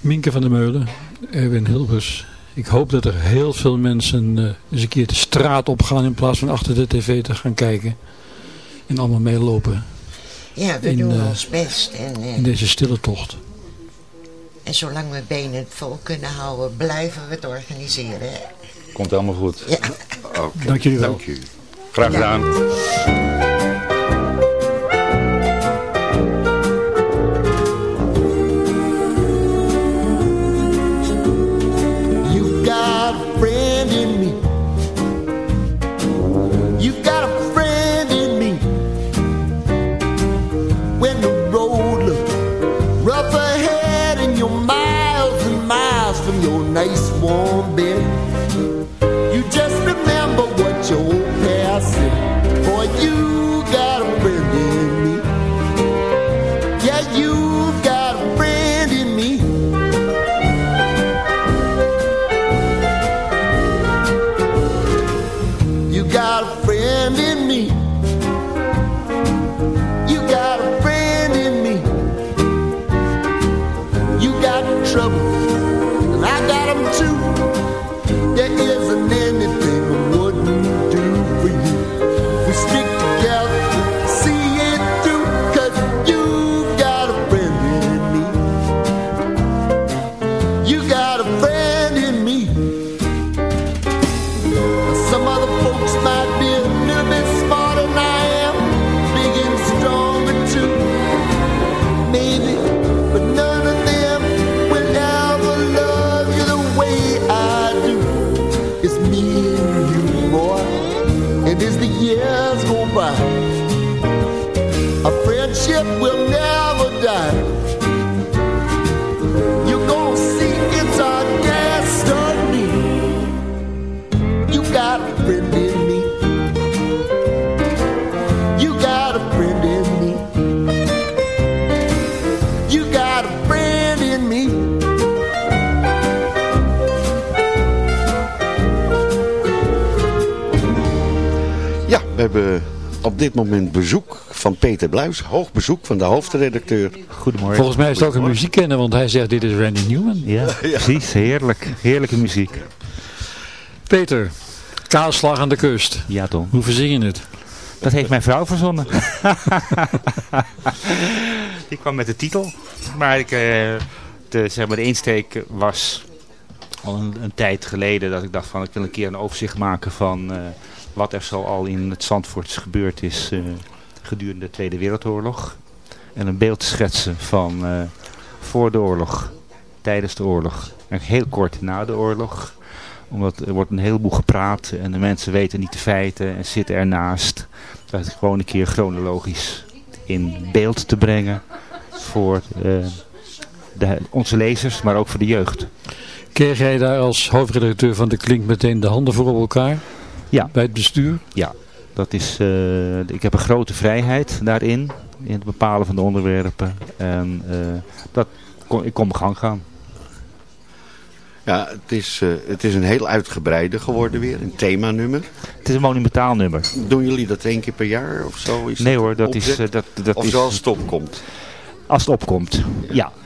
Minke van der Meulen, Erwin Hilbers. Ik hoop dat er heel veel mensen eh, eens een keer de straat op gaan in plaats van achter de tv te gaan kijken. En allemaal meelopen Ja, we In, doen ons best. En, in deze stille tocht. en zolang we benen vol kunnen houden, blijven we het organiseren. hè. Komt helemaal goed. Ja. Dank jullie wel. Dank jullie. Graag gedaan. You got a friend Bluis. Hoog bezoek van de hoofdredacteur. Goedemorgen. Volgens mij is het ook een muziekkenner, want hij zegt dit is Randy Newman. Ja, precies. Heerlijk. Heerlijke muziek. Peter, kaalslag aan de kust. Ja, Tom. Hoe verzin je het? Dat heeft mijn vrouw verzonnen. Die kwam met de titel. Maar ik, eh, de, zeg maar, de insteek was al een, een tijd geleden dat ik dacht van ik wil een keer een overzicht maken van eh, wat er zo al in het Zandvoorts gebeurd is eh, gedurende de Tweede Wereldoorlog. En een beeld schetsen van eh, voor de oorlog, tijdens de oorlog en heel kort na de oorlog omdat er wordt een heleboel gepraat en de mensen weten niet de feiten en zitten ernaast. Dat is gewoon een keer chronologisch in beeld te brengen voor eh, de, onze lezers, maar ook voor de jeugd. Kreeg jij daar als hoofdredacteur van de Klink meteen de handen voor op elkaar? Ja. Bij het bestuur? Ja, dat is, eh, ik heb een grote vrijheid daarin, in het bepalen van de onderwerpen. En eh, dat kon, ik kon mijn gang gaan. Ja, het is, eh, het is een heel uitgebreide geworden weer. Een themanummer. Het is een monumentaal nummer. Doen jullie dat één keer per jaar of zo? Is Nee hoor, dat is... opzet? dat, dat of is, zoals het opkomt. Als het opkomt, ja. Het-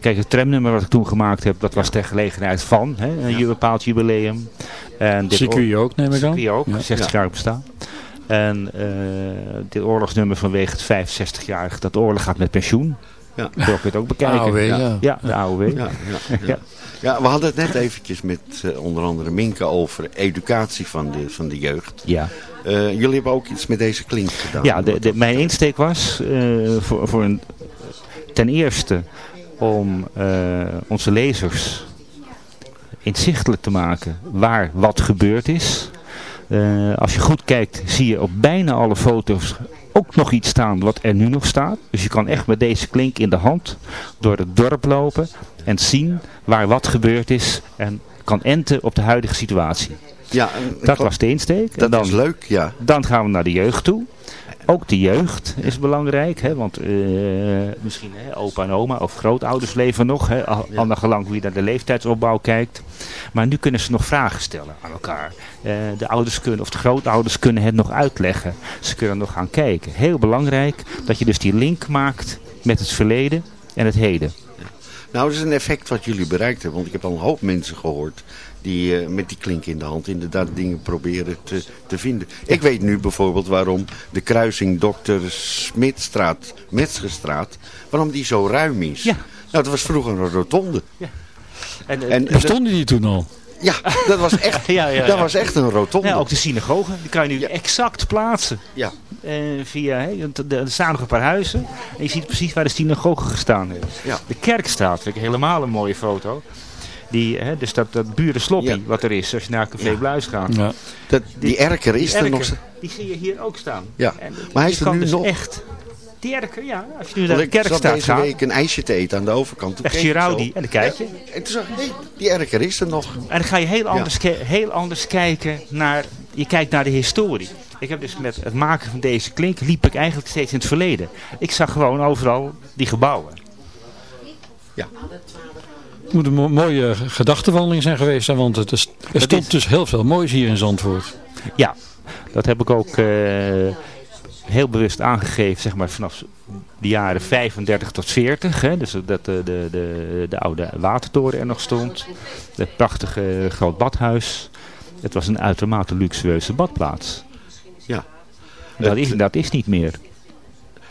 kijk, het tramnummer wat ik toen gemaakt heb, dat was ter gelegenheid van hè, een bepaald jubileum. En dit Circuit oor- ook, neem ik aan. Ook, Ja. 60 Ja. jaar bestaan. En eh, dit oorlogsnummer vanwege het 65-jarig dat de oorlog gaat met pensioen. Ja. Zo kun je het ook bekijken. AOW, ja. Ja, de AOW. Ja, ja, ja. we hadden het net eventjes met eh, onder andere Minke over educatie van de, van de jeugd. Ja. Eh, jullie hebben ook iets met deze klink gedaan. Ja, de, de, mijn insteek was eh, voor, voor een, ten eerste om eh, onze lezers inzichtelijk te maken waar wat gebeurd is. Eh, als je goed kijkt zie je op bijna alle foto's ook nog iets staan wat er nu nog staat. Dus je kan echt met deze klink in de hand door het dorp lopen en zien waar wat gebeurd is en kan enten op de huidige situatie. Ja, en- Dat was de insteek. Dat en dan, is leuk, ja. Dan gaan we naar de jeugd toe. Ook de jeugd is belangrijk, hè, want eh, misschien hè, opa en oma of grootouders leven nog, hè, al, gelang hoe je naar de leeftijdsopbouw kijkt. Maar nu kunnen ze nog vragen stellen aan elkaar. Eh, de ouders kunnen, of de grootouders kunnen het nog uitleggen. Ze kunnen nog gaan kijken. Heel belangrijk dat je dus die link maakt met het verleden en het heden. Nou, dat is een effect wat jullie bereikt hebben. Want ik heb al een hoop mensen gehoord die eh, met die klink in de hand inderdaad dingen proberen te, te vinden. Ik weet nu bijvoorbeeld waarom de kruising Dr. Smitstraat, Metzgerstraat, waarom die zo ruim is. Ja. Nou, dat was vroeger een rotonde. Ja. En, En- Bestonden die toen al? Ja, dat was echt, Ja, ja, dat was echt een rotonde. Ja, ook de synagoge, die kan je nu exact plaatsen. Ja. Eh, via, hè, want er staan nog een paar huizen. En je ziet precies waar de synagoge gestaan heeft. Ja. De kerkstraat vind ik helemaal een mooie foto. Die, hè, dus dat, dat burensloppie wat er is als je naar Café Bluis gaat. Ja. Dat, die erker is er erker, nog. Die zie je hier ook staan. Ja, En maar hij is er kan nu dus nog. echt Die erker, ja. Als je nu naar de ik zat kerkstraat deze gaat. week een ijsje te eten aan de overkant. Toen Echt Giraudi, en dan kijk je. Ja, en toen zag ik, nee, die erker is er nog. En dan ga je heel anders, heel anders kijken naar, je kijkt naar de historie. Ik heb dus met het maken van deze klink, liep ik eigenlijk steeds in het verleden. Ik zag gewoon overal die gebouwen. Het moet een mo- mooie gedachtenwandeling zijn geweest, hè, want het is, er stond dus heel veel moois hier in Zandvoort. Ja, dat heb ik ook eh, heel bewust aangegeven, zeg maar vanaf de jaren 35 tot 40. Hè, dus dat de, de, de, de oude watertoren er nog stond. Het prachtige groot badhuis. Het was een uitermate luxueuze badplaats. Ja. Dat Het- is, dat is niet meer.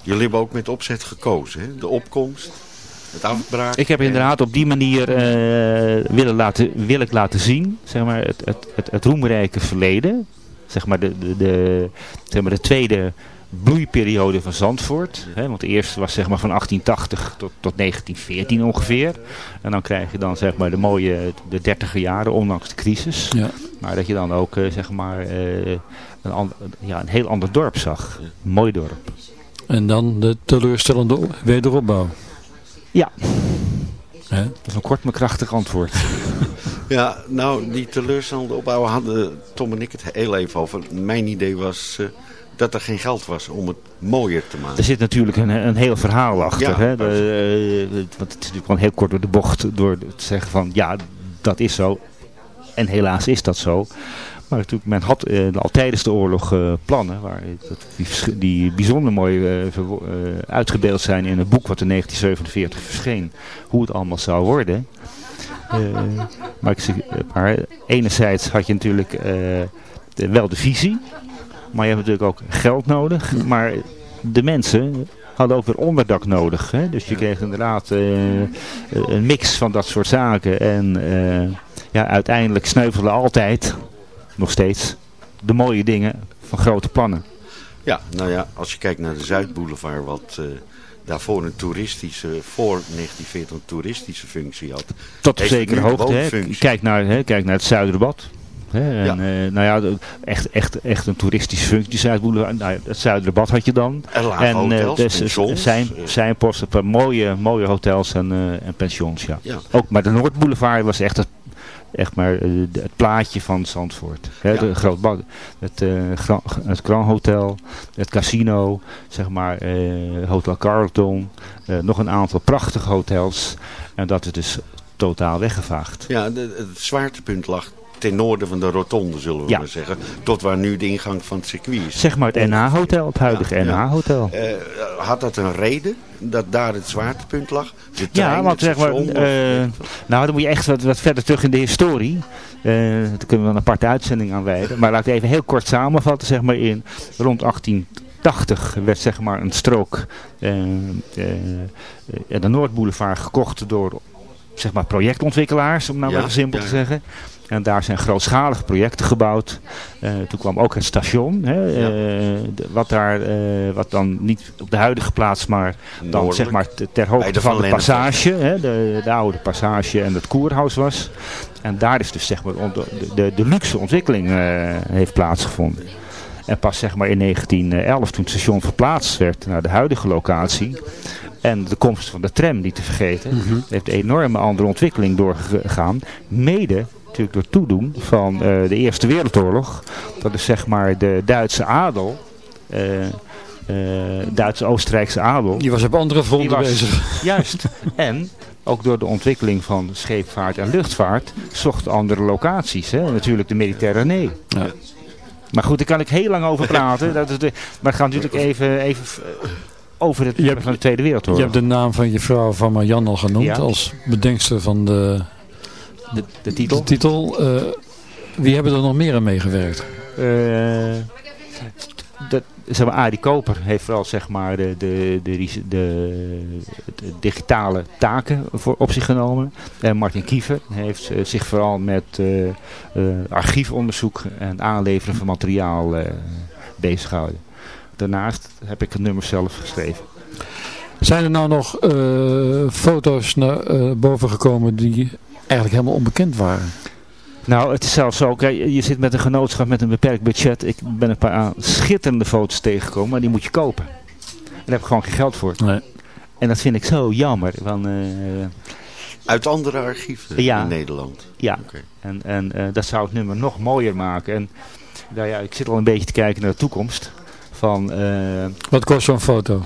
Jullie hebben ook met opzet gekozen, hè? De opkomst, het afbraak. Ik heb inderdaad op die manier eh, willen laten, wil ik laten zien, zeg maar, het, het, het, het roemrijke verleden. Zeg maar de, de, de, zeg maar de tweede bloeiperiode van Zandvoort. Hè, want eerst was zeg maar van 1880 tot, tot 1914 ongeveer. En dan krijg je dan zeg maar de mooie de dertiger jaren, ondanks de crisis. Ja. Maar dat je dan ook eh, zeg maar eh, een, an- ja, een heel ander dorp zag. Een mooi dorp. En dan de teleurstellende wederopbouw. Ja. Hè? Dat is een kort maar krachtig antwoord. Ja, nou, die teleurstellende opbouwen hadden Tom en ik het heel even over. Mijn idee was eh, dat er geen geld was om het mooier te maken. Er zit natuurlijk een, een heel verhaal achter. Ja, hè? De, eh, want het is natuurlijk gewoon heel kort door de bocht door te zeggen van ja, dat is zo. En helaas is dat zo. Maar natuurlijk, men had eh, al tijdens de oorlog eh, plannen waar, die, die bijzonder mooi uitgebeeld zijn in het boek wat in 1947 verscheen. Hoe het allemaal zou worden. Maar, ik, zeg, maar enerzijds had je natuurlijk de- wel de visie. Maar je hebt natuurlijk ook geld nodig. Maar de mensen hadden ook weer onderdak nodig. Hè? Dus je kreeg inderdaad eh, een mix van dat soort zaken. En eh, ja, uiteindelijk sneuvelen altijd, nog steeds, de mooie dingen van grote plannen. Ja, nou ja, als je kijkt naar de Zuidboulevard, wat eh, daarvoor een toeristische, voor 1940 een toeristische functie had. Tot op zekere hoogte. Kijk, naar, hè? Kijk naar het Zuiderbad. Hè? En, eh, nou ja, echt, echt, echt een toeristische functie. Zuidboulevard. Nou, het had je dan. En eh, hotels, dus, pensions, zijn, eh. zijn posten mooie, mooie hotels en, eh, en pensions. Ja. Ja. Ook, maar de Noordboulevard was echt het, echt maar, eh, het plaatje van Zandvoort. Hè? Ja. De groot bad, het, eh het Grand Hotel, het casino, zeg maar, eh, Hotel Carlton. eh, nog een aantal prachtige hotels. En dat is dus totaal weggevaagd. Ja, de, het zwaartepunt lag ten noorden van de rotonde, zullen we Ja. maar zeggen. Tot waar nu de ingang van het circuit is. Zeg maar het NH-hotel, het huidige Ja, ja. NH-hotel. Eh, had dat een reden, dat daar het zwaartepunt lag? De Ja, want zeg maar, eh, nou dan moet je echt wat, wat verder terug in de historie. Eh daar kunnen we een aparte uitzending aan wijden. Maar laat ik even heel kort samenvatten, zeg maar in rond 1880 werd zeg maar een strook, de Noordboulevard gekocht door zeg maar projectontwikkelaars, om nou Ja, maar simpel ja, te zeggen. En daar zijn grootschalige projecten gebouwd. Eh, toen kwam ook het station, hè, eh, wat, daar, eh, wat dan niet op de huidige plaats, maar dan Noordelijk. zeg maar te- ter hoogte de van Van de passage, hè, de, de oude passage en het koerhuis was. En daar is dus zeg maar de, de, de luxe ontwikkeling heeft plaatsgevonden. En pas zeg maar in 1911 toen het station verplaatst werd naar de huidige locatie. En de komst van de tram niet te vergeten. Mhm. Heeft een enorme andere ontwikkeling doorgegaan. Mede natuurlijk door toedoen van eh, de Eerste Wereldoorlog. Dat is zeg maar de Duitse adel. eh, eh, Duitse Oostenrijkse adel. Die was op andere fronten bezig. Juist. En ook door de ontwikkeling van scheepvaart en luchtvaart zocht andere locaties. Hè? Natuurlijk de Mediterranee. Ja. Maar goed, daar kan ik heel lang over praten. Dat is de, maar het gaat natuurlijk even, even eh, over het Je hebt- van de Tweede Je Wereldoorlog. hebt de naam van je vrouw van Marianne al genoemd Ja. als bedenkster van de, de, de titel. de titel. Eh, wie hebben er nog meer aan meegewerkt? Dat, zeg maar, Arie Koper heeft vooral zeg maar, de, de, de, de, digitale taken voor, op zich genomen. En Martin Kiefer heeft eh, zich vooral met archiefonderzoek en aanleveren van materiaal bezig gehouden. Daarnaast heb ik het nummer zelf geschreven. Zijn er nou nog foto's naar boven gekomen die eigenlijk helemaal onbekend waren? Nou, het is zelfs zo, kijk, je zit met een genootschap met een beperkt budget. Ik ben een paar aan- schitterende foto's tegengekomen, maar die moet je kopen. daar heb ik gewoon geen geld voor. Nee. En dat vind ik zo jammer. Van, eh, Uit andere archieven Ja. in Nederland. Ja, en, en eh, dat zou het nummer nog mooier maken. En nou ja, ik zit al een beetje te kijken naar de toekomst. Van, eh, Wat kost zo'n foto?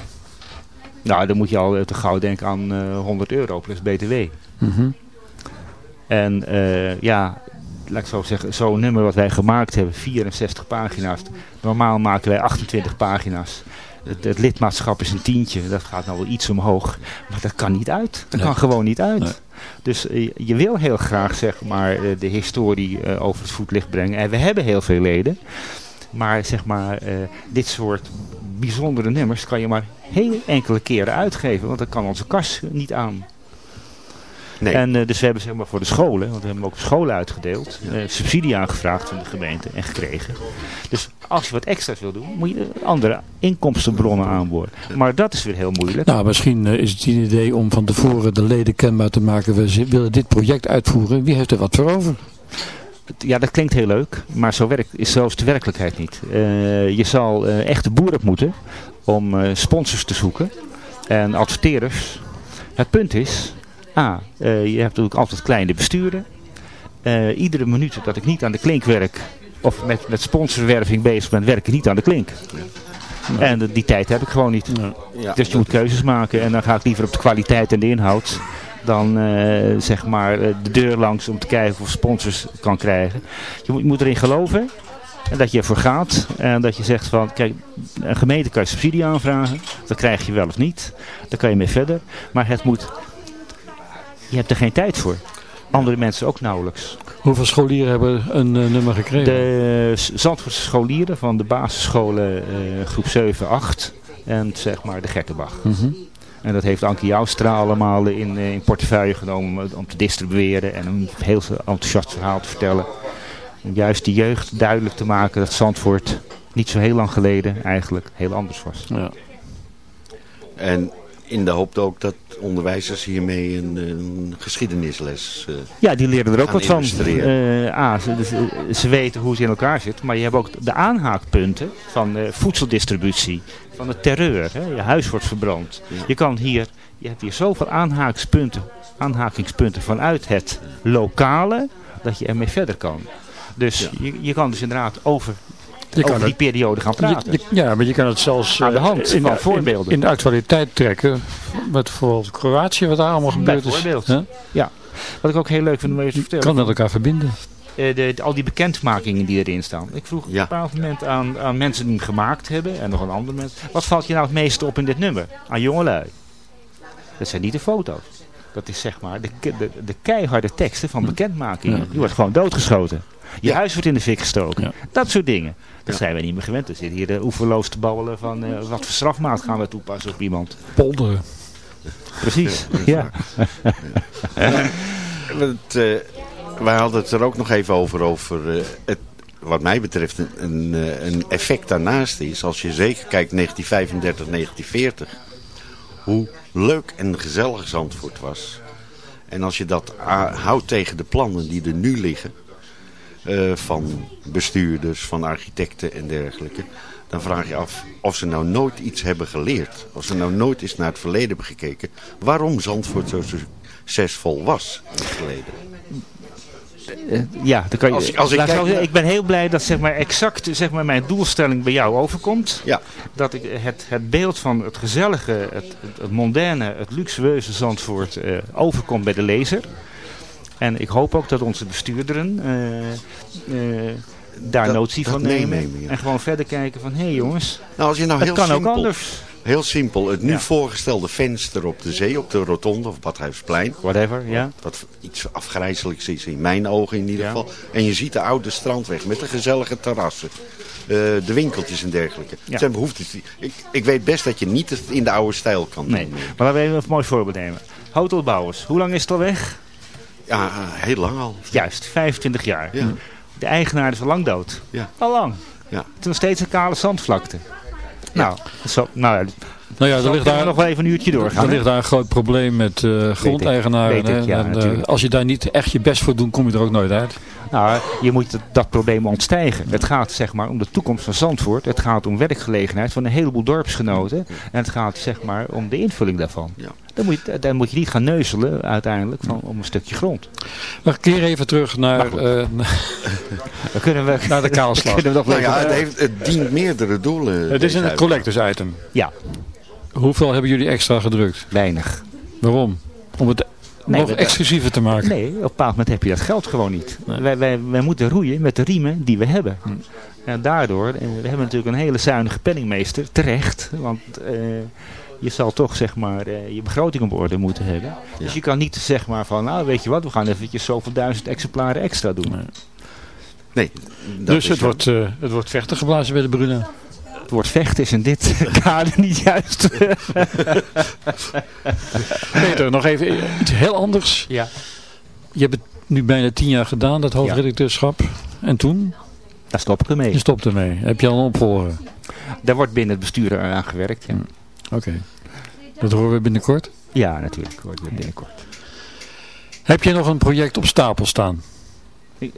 nou, dan moet je al te gauw denken aan eh 100 euro plus btw. Mhm. En eh, ja, laat ik zo zeggen, zo'n nummer wat wij gemaakt hebben, 64 pagina's. Normaal maken wij 28 pagina's. Het, het lidmaatschap is een tientje, dat gaat nou wel iets omhoog. Maar dat kan niet uit. Dat Nee. kan gewoon niet uit. Nee. Dus eh, je wil heel graag zeg maar, eh, de historie over het voetlicht brengen. En we hebben heel veel leden. Maar zeg maar, dit soort bijzondere nummers kan je maar heel enkele keren uitgeven. Want dat kan onze kas niet aan. Nee. En eh, dus we hebben zeg maar voor de scholen, want we hebben ook scholen uitgedeeld, eh, subsidie aangevraagd van de gemeente en gekregen. Dus als je wat extra's wil doen, moet je andere inkomstenbronnen aanboren. Maar dat is weer heel moeilijk. Nou, misschien eh, is het een idee om van tevoren de leden kenbaar te maken. We willen dit project uitvoeren. Wie heeft er wat voor over? Ja, dat klinkt heel leuk, maar zo werkt, is zelfs de werkelijkheid niet. Eh, je zal eh, echt de boer op moeten om eh, sponsors te zoeken en adverteerders. Het punt is, A, eh, je hebt natuurlijk altijd kleine besturen. Eh, iedere minuut dat ik niet aan de klink werk of met, met sponsorwerving bezig ben, werk ik niet aan de klink. En die tijd heb ik gewoon niet. Ja, dus je moet keuzes maken en dan ga ik liever op de kwaliteit en de inhoud dan eh, zeg maar de deur langs om te kijken of sponsors kan krijgen. Je moet, je moet erin geloven en dat je ervoor gaat en dat je zegt van kijk, een gemeente kan je subsidie aanvragen, dat krijg je wel of niet, daar kan je mee verder, maar het moet, je hebt er geen tijd voor. Andere mensen ook nauwelijks. Hoeveel scholieren hebben een eh, nummer gekregen? De Zandvoortse scholieren van de basisscholen eh, groep 7, 8 en zeg maar de Gertenbach. Mhm. En dat heeft Ankie Joustra allemaal in, eh, in portefeuille genomen om- te distribueren en een heel enthousiast verhaal te vertellen. Om juist die jeugd duidelijk te maken dat Zandvoort niet zo heel lang geleden eigenlijk heel anders was. Ja. En in de hoop ook dat onderwijzers hiermee een, een geschiedenisles eh, Ja, die leren er ook wat van. Eh, ze, ze- ze weten hoe het in elkaar zit, maar je hebt ook de aanhaakpunten van eh, voedseldistributie, van de terreur. Hè? Je huis wordt verbrand. Je kan hier, je hebt hier zoveel aanhaakspunten, aanhakingspunten vanuit het lokale, dat je ermee verder kan. Dus je, je kan dus inderdaad over, Je kan die het- periode gaan praten. Je- je- ja, maar je kan het zelfs Aan de eh, hand in, van voorbeelden. In, de actualiteit trekken. Met bijvoorbeeld Kroatië, wat daar allemaal gebeurd is. Bijvoorbeeld. Hè? Ja. Wat ik ook heel leuk vind om even te vertellen. Kan met elkaar verbinden. Eh, de, de- al die bekendmakingen die erin staan. Ik vroeg op een bepaald moment aan, aan mensen die hem gemaakt hebben en nog een ander mens. Wat valt je nou het meeste op in dit nummer? Aan jongelui. Dat zijn niet de foto's. Dat is zeg maar de, de, de keiharde teksten van bekendmakingen. Die wordt gewoon doodgeschoten. Je huis wordt in de fik gestoken. Ja. Dat soort dingen. Dat zijn wij niet meer gewend. We zitten hier uh, oeverloos te babbelen van eh, wat voor strafmaat gaan we toepassen op iemand. Polderen. Precies. Ja. Want, eh, wij hadden het er ook nog even over, over eh, het, wat mij betreft een, een, eh, effect daarnaast is. Als je zeker kijkt 1935, 1940, hoe leuk en gezellig Zandvoort was. En als je dat houdt tegen de plannen die er nu liggen, eh, van bestuurders, van architecten en dergelijke, dan vraag je af of ze nou nooit iets hebben geleerd. Of ze nou nooit eens naar het verleden hebben gekeken, waarom Zandvoort zo succesvol was in het verleden. Eh, ja, dan kan je, Als ik- als ik kijk zeggen, ik ben heel blij dat zeg maar, exact zeg maar, mijn doelstelling bij jou overkomt. Ja. Dat ik het, het beeld van het gezellige, het, het, het mondaine, het luxueuze Zandvoort eh, overkomt bij de lezer. En ik hoop ook dat onze bestuurderen eh, eh, daar Dat- notie dat van nemen. ja. En gewoon verder kijken van, hé hey jongens, Nou, als je nou het heel kan simpel, ook anders. Heel simpel, het nu Ja. voorgestelde venster op de zee, op de rotonde of Badhuisplein. Whatever, ja. Wat iets afgrijzelijks is, in mijn ogen in ieder Ja. geval. En je ziet de oude strandweg met de gezellige terrassen. eh, de winkeltjes en dergelijke. Ja. Het zijn behoeftes. die- Ik, ik weet best dat je niet het in de oude stijl kan Nee, doen. maar laten we even een mooi voorbeeld nemen. Hotelbouwers, hoe lang is het al weg? Ja, heel lang al. Juist, 25 jaar. Ja. De eigenaar is al lang dood. Ja. Al lang. Ja. Het is nog steeds een kale zandvlakte. Nou, zo, nou ja, Nou ja, er ligt kunnen daar we nog wel even een uurtje doorgaan. Er ligt daar een groot probleem met eh, grondeigenaren. weet ik, hè. ja, En, eh, als je daar niet echt je best voor doet, kom je er ook nooit uit. Nou, je moet dat, dat probleem ontstijgen. Het gaat zeg maar om de toekomst van Zandvoort. Het gaat om werkgelegenheid van een heleboel dorpsgenoten. En het gaat zeg maar om de invulling daarvan. Dan, moet je, dan moet je niet gaan neuzelen uiteindelijk van, om een stukje grond. We keren even terug naar, eh, Dan kunnen we, naar de kaalslag. kunnen we nog Nou ja, het, heeft, het dient meerdere doelen. Het is een collectors item. Ja. Hoeveel hebben jullie extra gedrukt? Weinig. Waarom? Om het Nee, nog exclusiever te maken? Nee, op een bepaald moment heb je dat geld gewoon niet. Wij, wij, wij moeten roeien met de riemen die we hebben. Hm. En daardoor, en we hebben natuurlijk een hele zuinige penningmeester, terecht. Want eh, je zal toch zeg maar eh, je begroting op orde moeten hebben. Dus je kan niet zeg maar van, nou weet je wat, we gaan eventjes zoveel duizend exemplaren extra doen. Nee. Dus het wordt, eh, het wordt vechten geblazen bij de Bruna. Het woord vechten is in dit kader niet juist. Peter, nog even iets heel anders. Ja. Je hebt het nu bijna tien jaar gedaan, dat hoofdredacteurschap. En toen? Daar stop ik ermee. Je stopt ermee. Heb je al een opvolger? Daar wordt binnen het bestuur aan gewerkt. Ja, Oké. Dat horen we binnenkort. ja natuurlijk, wordt weer binnenkort. Heb je nog een project op stapel staan?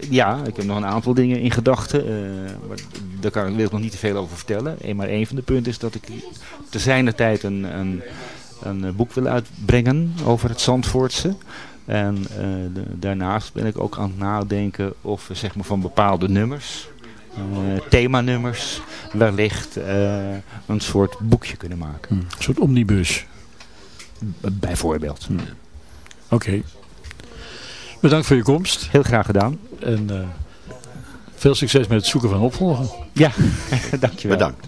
Ja, ik heb nog een aantal dingen in gedachten. eh, maar daar kan, wil ik nog niet te veel over vertellen. Eén maar één van de punten is dat ik te zijner tijd een, een, een eh, boek wil uitbrengen over het Zandvoortse. En eh, de- daarnaast ben ik ook aan het nadenken of we zeg maar, van bepaalde nummers, themanummers, wellicht eh, een soort boekje kunnen maken. Een soort omnibus. B- Bijvoorbeeld. Oké. Bedankt voor je komst. Heel graag gedaan. En eh, veel succes met het zoeken van opvolger. Ja, dankjewel. Bedankt.